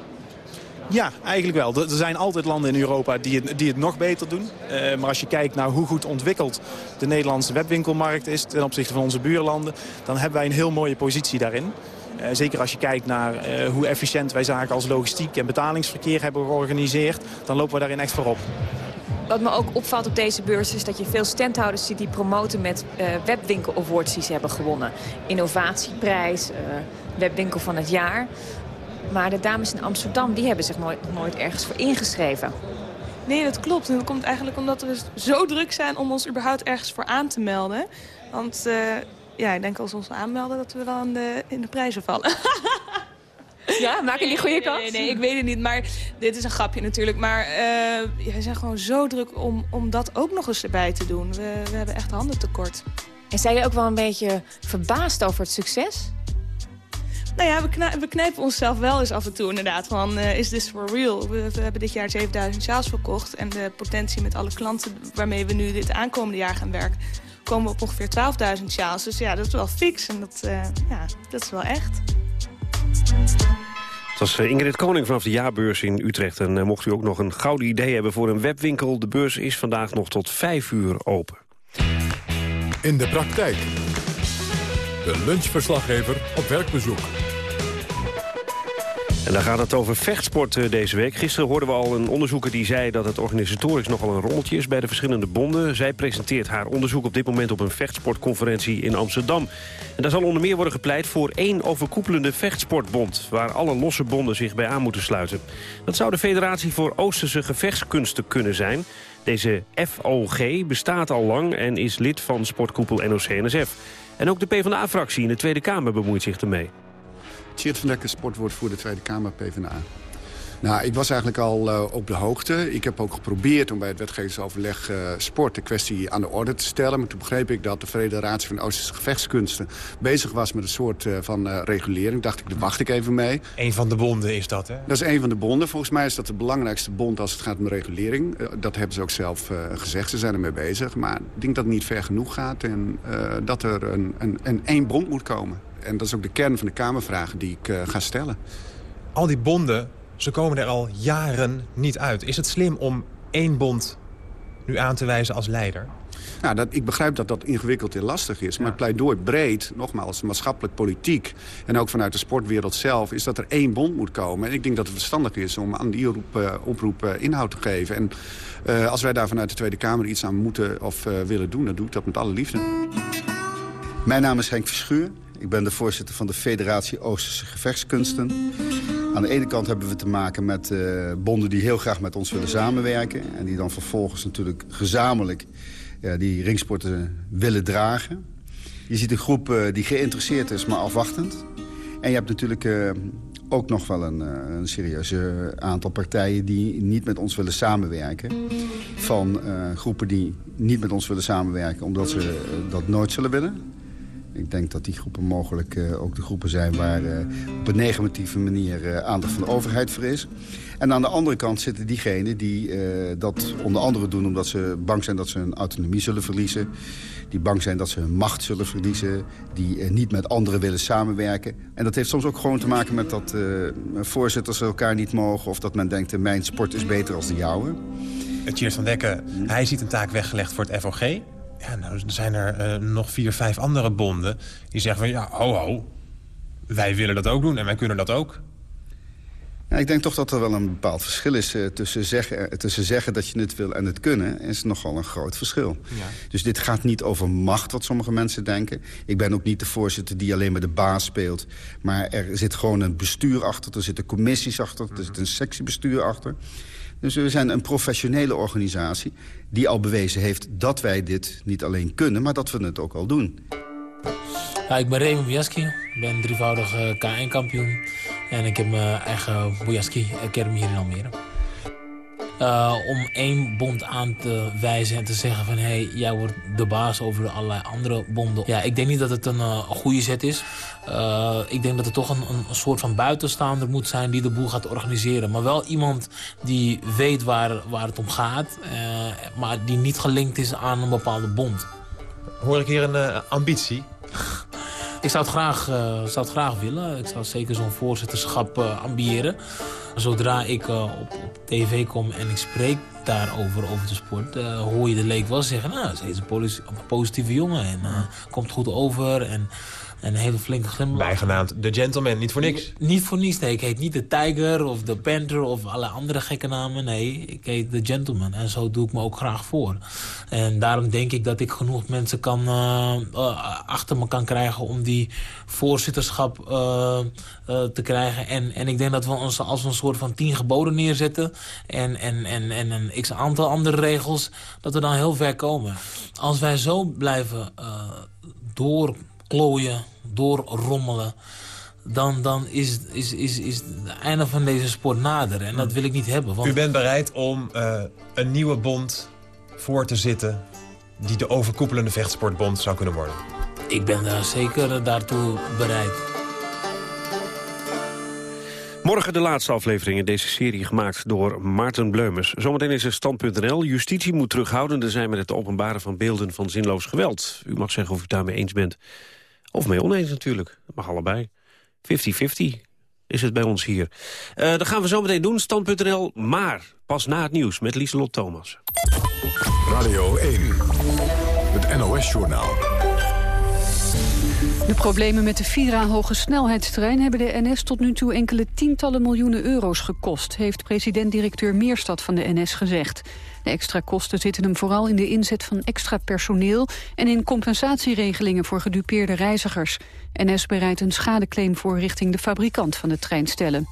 Ja, eigenlijk wel. Er zijn altijd landen in Europa die het, die het nog beter doen. Uh, maar als je kijkt naar hoe goed ontwikkeld de Nederlandse webwinkelmarkt is... ten opzichte van onze buurlanden, dan hebben wij een heel mooie positie daarin. Uh, zeker als je kijkt naar uh, hoe efficiënt wij zaken als logistiek en betalingsverkeer hebben georganiseerd... dan lopen we daarin echt voorop. Wat me ook opvalt op deze beurs is dat je veel standhouders ziet die promoten met uh, webwinkel awards die ze hebben gewonnen. Innovatieprijs, uh, webwinkel van het jaar. Maar de dames in Amsterdam die hebben zich nooit, nooit ergens voor ingeschreven. Nee, dat klopt. En dat komt eigenlijk omdat we zo druk zijn om ons überhaupt ergens voor aan te melden. Want uh, ja, ik denk als we ons aanmelden dat we dan de, in de prijzen vallen. *laughs* Ja, je die goede kans? Nee, nee, nee, ik weet het niet. Maar dit is een grapje natuurlijk. Maar uh, ja, we zijn gewoon zo druk om, om dat ook nog eens erbij te doen. We, we hebben echt handen tekort. En zijn je ook wel een beetje verbaasd over het succes? Nou ja, we, knijpen, we knijpen onszelf wel eens af en toe inderdaad. Van, uh, is this for real? We, we, hebben dit jaar 7000 sjaals verkocht. En de potentie met alle klanten waarmee we nu dit aankomende jaar gaan werken... komen we op ongeveer 12.000 sjaals. Dus ja, dat is wel fix. En dat, uh, ja, dat is wel echt. Het was eh, Ingrid Koning vanaf de jaarbeurs in Utrecht. En uh, mocht u ook nog een gouden idee hebben voor een webwinkel... de beurs is vandaag nog tot 5 uur open. In de praktijk. De lunchverslaggever op werkbezoek. En daar gaat het over vechtsport eh, deze week. Gisteren hoorden we al een onderzoeker die zei dat het organisatorisch nogal een rommeltje is bij de verschillende bonden. Zij presenteert haar onderzoek op dit moment op een vechtsportconferentie in Amsterdam. En daar zal onder meer worden gepleit voor één overkoepelende vechtsportbond... waar alle losse bonden zich bij aan moeten sluiten. Dat zou de Federatie voor Oosterse Gevechtskunsten kunnen zijn. Deze FOG bestaat al lang en is lid van sportkoepel NOC-NSF. En ook de PvdA-fractie in de Tweede Kamer bemoeit zich ermee. Tjeerd van Dekker, voor de Tweede Kamer, PvdA. Nou, ik was eigenlijk al uh, op de hoogte. Ik heb ook geprobeerd om bij het wetgevingsoverleg uh, sport de kwestie aan de orde te stellen. Maar toen begreep ik dat de Federatie van Oosterse Gevechtskunsten bezig was met een soort uh, van regulering. Dacht ik, daar wacht ik even mee. Een van de bonden is dat, hè? Dat is een van de bonden. Volgens mij is dat de belangrijkste bond als het gaat om regulering. dat hebben ze ook zelf gezegd. Ze zijn ermee bezig. Maar ik denk dat het niet ver genoeg gaat en dat er een, een, een één bond moet komen. En dat is ook de kern van de Kamervragen die ik ga stellen. Al die bonden ze komen er al jaren niet uit. Is het slim om één bond nu aan te wijzen als leider? Nou, dat, ik begrijp dat dat ingewikkeld en lastig is. Maar het pleidooi breed, nogmaals, maatschappelijk politiek... en ook vanuit de sportwereld zelf, is dat er één bond moet komen. En ik denk dat het verstandig is om aan die oproep, uh, oproep uh, inhoud te geven. En uh, als wij daar vanuit de Tweede Kamer iets aan moeten of willen doen... dan doe ik dat met alle liefde. Mijn naam is Henk Verschuur. Ik ben de voorzitter van de Federatie Oosterse Gevechtskunsten. Aan de ene kant hebben we te maken met uh, bonden die heel graag met ons willen samenwerken. En die dan vervolgens natuurlijk gezamenlijk uh, die ringsporten willen dragen. Je ziet een groep uh, die geïnteresseerd is, maar afwachtend. En je hebt natuurlijk ook nog wel een, een serieus aantal partijen die niet met ons willen samenwerken. Van groepen die niet met ons willen samenwerken omdat ze dat nooit zullen willen. Ik denk dat die groepen mogelijk uh, ook de groepen zijn... waar uh, op een negatieve manier uh, aandacht van de overheid voor is. En aan de andere kant zitten diegenen die dat onder andere doen... omdat ze bang zijn dat ze hun autonomie zullen verliezen. Die bang zijn dat ze hun macht zullen verliezen. Die niet met anderen willen samenwerken. En dat heeft soms ook gewoon te maken met dat voorzitters elkaar niet mogen... of dat men denkt, mijn sport is beter als de jouwe. Tjeerd van Dekken, hij ziet een taak weggelegd voor het FOG... Ja, nou zijn er uh, nog vier, vijf andere bonden die zeggen van... ja, ho, ho, wij willen dat ook doen en wij kunnen dat ook. Ja, ik denk toch dat er wel een bepaald verschil is uh, tussen, zeggen, uh, tussen zeggen dat je het wil en het kunnen. is nogal een groot verschil. Ja. Dus dit gaat niet over macht, wat sommige mensen denken. Ik ben ook niet de voorzitter die alleen maar de baas speelt. Maar er zit gewoon een bestuur achter, er zitten commissies achter... er zit een sectiebestuur achter. Dus we zijn een professionele organisatie die al bewezen heeft dat wij dit niet alleen kunnen... maar dat we het ook al doen. Ik ben Raymond Bojaski. Ik ben drievoudig uh, K1-kampioen. En ik heb mijn eigen Bojaski Academy hier in Almere. Uh, om één bond aan te wijzen en te zeggen van... hé, hey, jij wordt de baas over allerlei andere bonden. Ja, ik denk niet dat het een uh, goede zet is. Uh, ik denk dat er toch een, een, soort van buitenstaander moet zijn... die de boel gaat organiseren. Maar wel iemand die weet waar, waar het om gaat... maar die niet gelinkt is aan een bepaalde bond. Hoor ik hier een ambitie? *laughs* ik zou het, graag, zou het graag willen. Ik zou zeker zo'n voorzitterschap ambiëren zodra ik uh, op, op, tv kom en ik spreek daarover over de sport... Uh, hoor je de leek wel zeggen... nou, ze is een positieve jongen en uh, komt goed over... En, een hele flinke glimlach. Bijgenaamd de gentleman, niet voor niks? niet voor niets, nee. Ik heet niet de Tiger of de Panther of alle andere gekke namen. Nee, ik heet de gentleman. En zo doe ik me ook graag voor. En daarom denk ik dat ik genoeg mensen kan, uh, uh, achter me kan krijgen... om die voorzitterschap uh, te krijgen. En, en ik denk dat we ons als een soort van tien geboden neerzetten... en, en, en, en een x-aantal andere regels, dat we dan heel ver komen. Als wij zo blijven door klooien, doorrommelen... dan, dan is, is, is, is het einde van deze sport nader. En dat wil ik niet hebben. Want... U bent bereid om uh, een nieuwe bond voor te zitten... die de overkoepelende vechtsportbond zou kunnen worden? Ik ben daar zeker daartoe bereid. Morgen de laatste aflevering in deze serie gemaakt door Maarten Bleumers. Zometeen is er stand.nl. Justitie moet terughoudender zijn met het openbaren van beelden van zinloos geweld. U mag zeggen of u daarmee eens bent. Of mee oneens natuurlijk. Dat mag allebei. 50-50 is het bij ons hier. Uh, dat gaan we zo meteen doen, stand.nl. Maar pas na het nieuws met Lieselot Thomas. Radio 1, het NOS-journaal. De problemen met de Vira hoge snelheidstrein hebben de NS tot nu toe enkele tientallen miljoenen euro's gekost, heeft president-directeur Meerstad van de NS gezegd. De extra kosten zitten hem vooral in de inzet van extra personeel... en in compensatieregelingen voor gedupeerde reizigers. NS bereidt een schadeclaim voor richting de fabrikant van de treinstellen.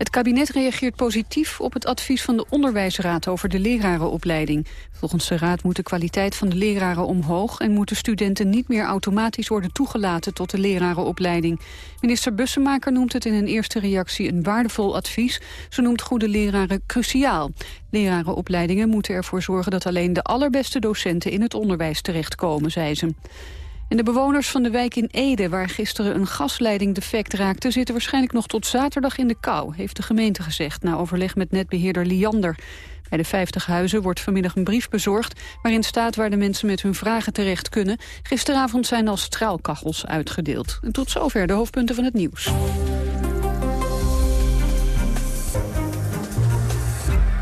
Het kabinet reageert positief op het advies van de Onderwijsraad over de lerarenopleiding. Volgens de raad moet de kwaliteit van de leraren omhoog... en moeten studenten niet meer automatisch worden toegelaten tot de lerarenopleiding. Minister Bussemaker noemt het in een eerste reactie een waardevol advies. Ze noemt goede leraren cruciaal. Lerarenopleidingen moeten ervoor zorgen dat alleen de allerbeste docenten in het onderwijs terechtkomen, zei ze. En de bewoners van de wijk in Ede, waar gisteren een gasleiding defect raakte... zitten waarschijnlijk nog tot zaterdag in de kou, heeft de gemeente gezegd... na overleg met netbeheerder Liander. Bij de 50 huizen wordt vanmiddag een brief bezorgd... waarin staat waar de mensen met hun vragen terecht kunnen. Gisteravond zijn al straalkachels uitgedeeld. En tot zover de hoofdpunten van het nieuws.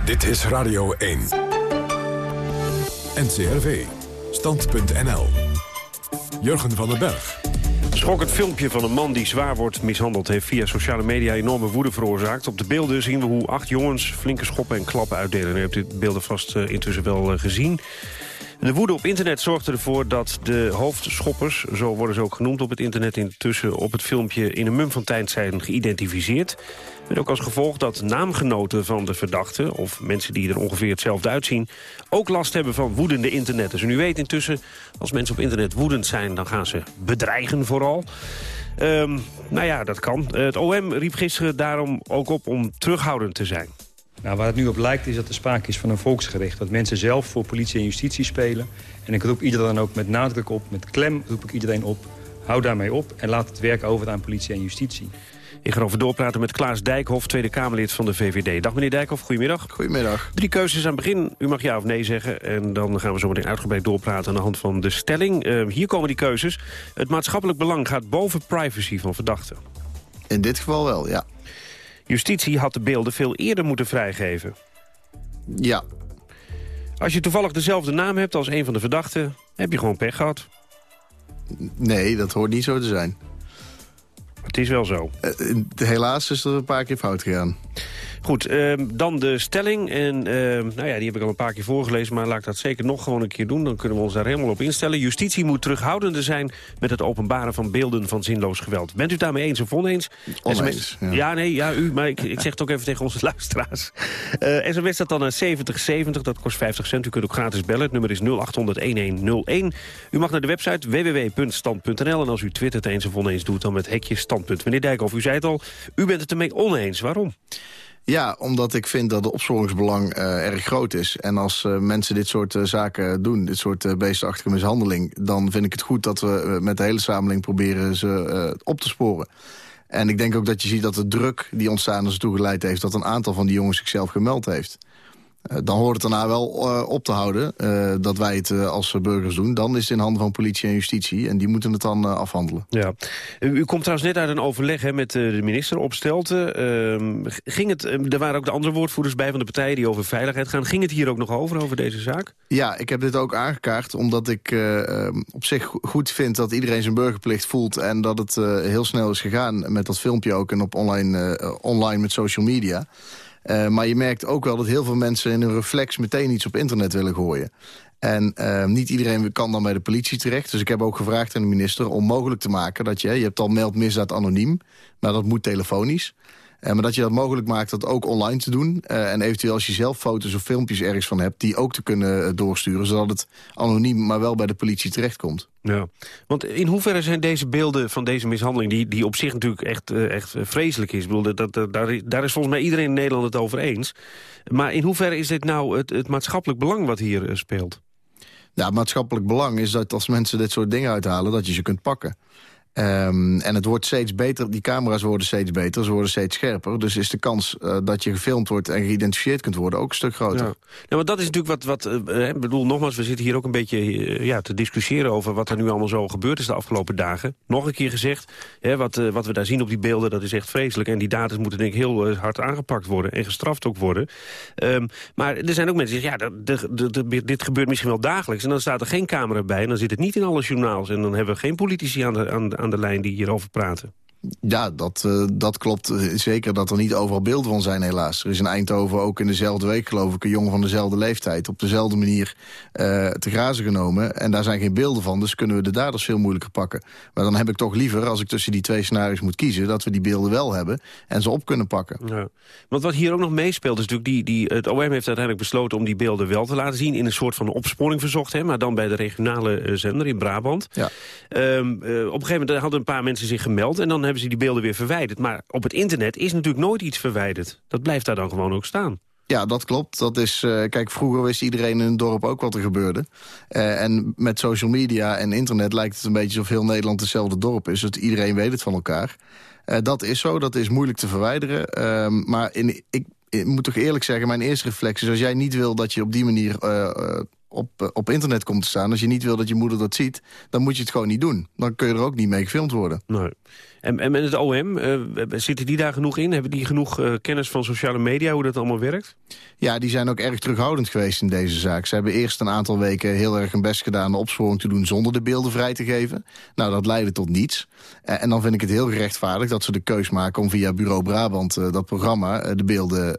Dit is Radio 1. NCRV. Stand.nl. Jurgen van den Berg. Schokkend filmpje van een man die zwaar wordt mishandeld... heeft via sociale media enorme woede veroorzaakt. Op de beelden zien we hoe acht jongens flinke schoppen en klappen uitdelen. U hebt dit beelden vast uh, intussen wel uh, gezien. De woede op internet zorgde ervoor dat de hoofdschoppers... zo worden ze ook genoemd op het internet intussen op het filmpje... in een mum van tijd zijn geïdentificeerd. Met ook als gevolg dat naamgenoten van de verdachte... of mensen die er ongeveer hetzelfde uitzien... ook last hebben van woedende internetters. En u weet intussen, als mensen op internet woedend zijn... dan gaan ze bedreigen vooral. Um, nou ja, dat kan. Het OM riep gisteren daarom ook op om terughoudend te zijn. Nou, waar het nu op lijkt is dat er sprake is van een volksgericht. Dat mensen zelf voor politie en justitie spelen. En ik roep iedereen dan ook met nadruk op, met klem roep ik iedereen op... hou daarmee op en laat het werk over aan politie en justitie. Ik ga over doorpraten met Klaas Dijkhoff, Tweede Kamerlid van de VVD. Dag meneer Dijkhoff, goedemiddag. Goedemiddag. Drie keuzes aan het begin. U mag ja of nee zeggen. En dan gaan we zo meteen uitgebreid doorpraten aan de hand van de stelling. Uh, hier komen die keuzes. Het maatschappelijk belang gaat boven privacy van verdachten. In dit geval wel, ja. Justitie had de beelden veel eerder moeten vrijgeven. Ja. Als je toevallig dezelfde naam hebt als een van de verdachten... heb je gewoon pech gehad. Nee, dat hoort niet zo te zijn. Het is wel zo. Uh, helaas is er een paar keer fout gegaan. Goed, uh, dan de stelling. En uh, nou ja, die heb ik al een paar keer voorgelezen, maar laat ik dat zeker nog gewoon een keer doen. Dan kunnen we ons daar helemaal op instellen. Justitie moet terughoudender zijn met het openbaren van beelden van zinloos geweld. Bent u daarmee eens of oneens? Oneens, ja. ja. nee, ja, u, maar ik, ik zeg het ook even tegen onze *laughs* luisteraars. Sms dat dan naar 7070, dat kost 50 cent. U kunt ook gratis bellen, het nummer is 0800-1101. U mag naar de website www.stand.nl en als u twittert eens of oneens doet, dan met hekje standpunt. Meneer Dijkhoff, u zei het al, u bent het ermee oneens. Waarom? Ja, omdat ik vind dat de opsporingsbelang uh, erg groot is. En als uh, mensen dit soort uh, zaken doen, dit soort beestachtige mishandeling... dan vind ik het goed dat we met de hele samenleving proberen ze op te sporen. En ik denk ook dat je ziet dat de druk die ontstaan is toegeleid heeft... dat een aantal van die jongens zichzelf gemeld heeft. Eh, dan hoort het daarna wel eh, op te houden eh, dat wij het als burgers doen. Dan is het in handen van politie en justitie en die moeten het dan afhandelen. Ja. U, u komt trouwens net uit een overleg hè, met de minister Opstelten. Ehm, ging het, er waren ook de andere woordvoerders bij van de partijen die over veiligheid gaan. Ging het hier ook nog over, over deze zaak? Ja, ik heb dit ook aangekaart omdat ik eh, eh, op zich go- goed vind dat iedereen zijn burgerplicht voelt. En dat het heel snel is gegaan met dat filmpje ook en op online, online met social media. Eh, maar je merkt ook wel dat heel veel mensen in hun reflex meteen iets op internet willen gooien. En eh, niet iedereen kan dan bij de politie terecht. Dus ik heb ook gevraagd aan de minister om mogelijk te maken dat je... je hebt al meld misdaad anoniem, maar dat moet telefonisch. Eh, maar dat je dat mogelijk maakt dat ook online te doen. Eh, en eventueel als je zelf foto's of filmpjes ergens van hebt... die ook te kunnen eh, doorsturen, zodat het anoniem... maar wel bij de politie terechtkomt. Ja, want in hoeverre zijn deze beelden van deze mishandeling... die, die op zich natuurlijk echt, echt vreselijk is... Ik bedoel, dat, dat, daar, is- daar is volgens mij iedereen in Nederland het over eens. Maar in hoeverre is dit nou het, het maatschappelijk belang wat hier speelt? Ja, het maatschappelijk belang is dat als mensen dit soort dingen uithalen... dat je ze kunt pakken. Ehm, en het wordt steeds beter, die camera's worden steeds beter, ze worden steeds scherper. Dus is de kans eh, dat je gefilmd wordt en geïdentificeerd kunt worden ook een stuk groter. Ja. Maar dat is natuurlijk wat, wat eh, ik bedoel, nogmaals, we zitten hier ook een beetje eh, ja, te discussiëren over wat er nu allemaal zo gebeurd is de afgelopen dagen. Nog een keer gezegd, hè, wat, wat we daar zien op die beelden, dat is echt vreselijk. En die data moeten denk ik heel hard aangepakt worden en gestraft ook worden. Ehm, maar er zijn ook mensen die zeggen, ja, de, dit gebeurt misschien wel dagelijks. En dan staat er geen camera bij en dan zit het niet in alle journaals. En dan hebben we geen politici aan de, aan, aan de lijn die hierover praten. Ja, dat, eh, dat klopt. Zeker dat er niet overal beelden van zijn, helaas. Er is in Eindhoven ook in dezelfde week, geloof ik... een jongen van dezelfde leeftijd op dezelfde manier eh, te grazen genomen. En daar zijn geen beelden van, dus kunnen we de daders veel moeilijker pakken. Maar dan heb ik toch liever, als ik tussen die twee scenario's moet kiezen... dat we die beelden wel hebben en ze op kunnen pakken. Ja. Want wat hier ook nog meespeelt is natuurlijk... Die, die, het OM heeft uiteindelijk besloten om die beelden wel te laten zien... in een soort van opsporing verzocht, hè, maar dan bij de regionale eh, zender in Brabant. Ja. Ehm, eh, op een gegeven moment hadden een paar mensen zich gemeld... en dan hebben ze die beelden weer verwijderd. Maar op het internet is natuurlijk nooit iets verwijderd. Dat blijft daar dan gewoon ook staan. Ja, dat klopt. Dat is, eh, kijk, vroeger wist iedereen in het dorp ook wat er gebeurde. Eh, en met social media en internet lijkt het een beetje alsof heel Nederland hetzelfde dorp is. Dat iedereen weet het van elkaar. Eh, dat is zo, dat is moeilijk te verwijderen. Ehm, maar in, ik, ik moet toch eerlijk zeggen, mijn eerste reflex is... als jij niet wil dat je op die manier op, op internet komt te staan... als je niet wil dat je moeder dat ziet, dan moet je het gewoon niet doen. Dan kun je er ook niet mee gefilmd worden. Nee. En, en met het OM, eh, zitten die daar genoeg in? Hebben die genoeg eh, kennis van sociale media, hoe dat allemaal werkt? Ja, die zijn ook erg terughoudend geweest in deze zaak. Ze hebben eerst een aantal weken heel erg hun best gedaan... de opsporing te doen zonder de beelden vrij te geven. Nou, dat leidde tot niets. Eh, en dan vind ik het heel gerechtvaardigd dat ze de keus maken... om via Bureau Brabant, dat programma, de beelden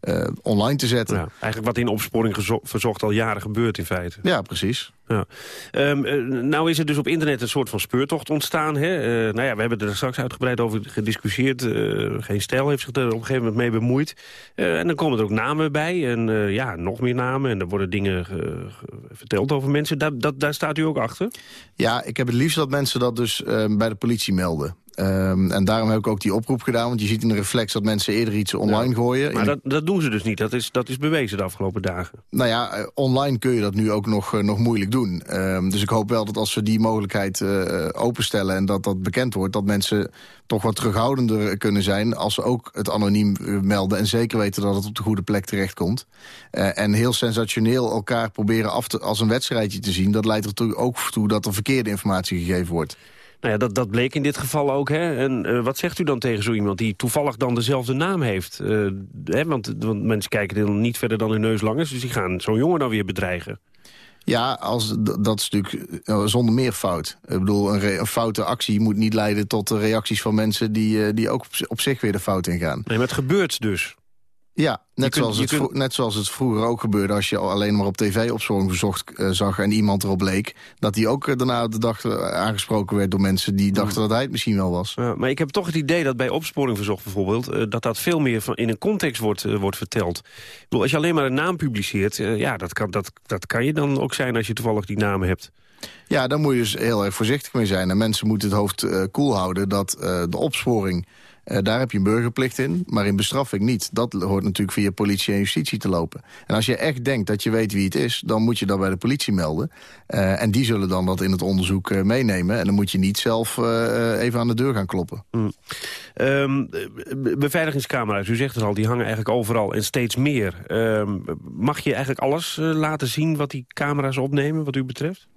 eh, online te zetten. Ja, eigenlijk wat in opsporing verzocht al jaren gebeurt in feite. Ja, precies. Ja. Ehm, eh, nou is er dus op internet een soort van speurtocht ontstaan. Hè? Eh, nou ja, we hebben er straks uitgebreid over gediscussieerd. Geen stijl heeft zich er op een gegeven moment mee bemoeid. En dan komen er ook namen bij. En ja, nog meer namen. En er worden dingen ge- verteld over mensen. Daar, dat, daar staat u ook achter? Ja, ik heb het liefst dat mensen dat dus bij de politie melden. Ehm, en daarom heb ik ook die oproep gedaan. Want je ziet in de reflex dat mensen eerder iets online gooien. Maar dat, dat doen ze dus niet. Dat is, dat is bewezen de afgelopen dagen. Nou ja, eh, online kun je dat nu ook nog, eh, nog moeilijk doen. Ehm, dus ik hoop wel dat als we die mogelijkheid eh, openstellen... en dat dat bekend wordt, dat mensen toch wat terughoudender kunnen zijn... als ze ook het anoniem melden en zeker weten dat het op de goede plek terechtkomt. Eh, en heel sensationeel elkaar proberen af te, als een wedstrijdje te zien... dat leidt er ook toe dat er verkeerde informatie gegeven wordt. Nou ja, dat, dat bleek in dit geval ook. Hè? En eh, wat zegt u dan tegen zo iemand die toevallig dan dezelfde naam heeft? Eh, hè? Want, want mensen kijken dan niet verder dan hun neus lang is. Dus die gaan zo'n jongen dan weer bedreigen. Ja, als, dat is natuurlijk eh, zonder meer fout. Ik bedoel, een, een foute actie moet niet leiden tot reacties van mensen... die, die ook op, op zich weer de fout ingaan. Nee, maar het gebeurt dus. Ja, net, kunt- zoals het kunt- net zoals het vroeger ook gebeurde... als je al alleen maar op tv opsporing verzocht eh, zag en iemand erop leek... dat die ook eh, daarna de dag eh, aangesproken werd door mensen... die dachten dat hij het misschien wel was. Ja, maar ik heb toch het idee dat bij opsporing verzocht bijvoorbeeld... dat dat veel meer van in een context wordt, wordt verteld. Ik bedoel, als je alleen maar een naam publiceert... ja, dat kan, dat, dat kan je dan ook zijn als je toevallig die naam hebt. Ja, daar moet je dus heel erg voorzichtig mee zijn. En mensen moeten het hoofd koel houden dat de opsporing... Eh, daar heb je een burgerplicht in, maar in bestraffing niet. Dat hoort natuurlijk via politie en justitie te lopen. En als je echt denkt dat je weet wie het is... dan moet je dat bij de politie melden. Eh, en die zullen dan dat in het onderzoek uh, meenemen. En dan moet je niet zelf even aan de deur gaan kloppen. Mm. Um, beveiligingscamera's, u zegt het al, die hangen eigenlijk overal en steeds meer. Ehm, mag je eigenlijk alles laten zien wat die camera's opnemen, wat u betreft?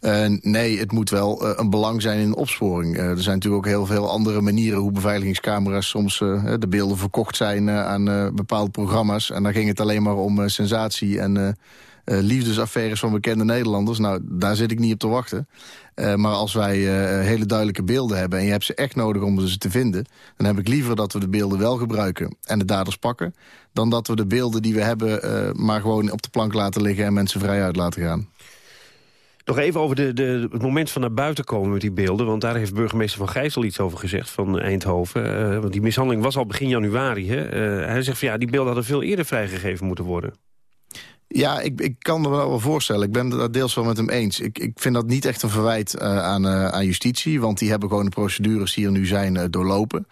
Uh, nee, het moet wel uh, een belang zijn in opsporing. Uh, er zijn natuurlijk ook heel veel andere manieren hoe beveiligingscamera's soms de beelden verkocht zijn aan bepaalde programma's. En dan ging het alleen maar om sensatie en liefdesaffaires van bekende Nederlanders. Nou, daar zit ik niet op te wachten. maar als wij hele duidelijke beelden hebben en je hebt ze echt nodig om ze te vinden... dan heb ik liever dat we de beelden wel gebruiken en de daders pakken... dan dat we de beelden die we hebben maar gewoon op de plank laten liggen en mensen vrij uit laten gaan. Nog even over de, de, het moment van naar buiten komen met die beelden. Want daar heeft burgemeester Van Gijssel iets over gezegd van Eindhoven. Uh, want die mishandeling was al begin januari. Hè? Uh, hij zegt van ja, die beelden hadden veel eerder vrijgegeven moeten worden. Ja, ik, ik kan me wel voorstellen. Ik ben het deels wel met hem eens. Ik, ik vind dat niet echt een verwijt uh, aan, aan justitie. Want die hebben gewoon de procedures die er nu zijn doorlopen.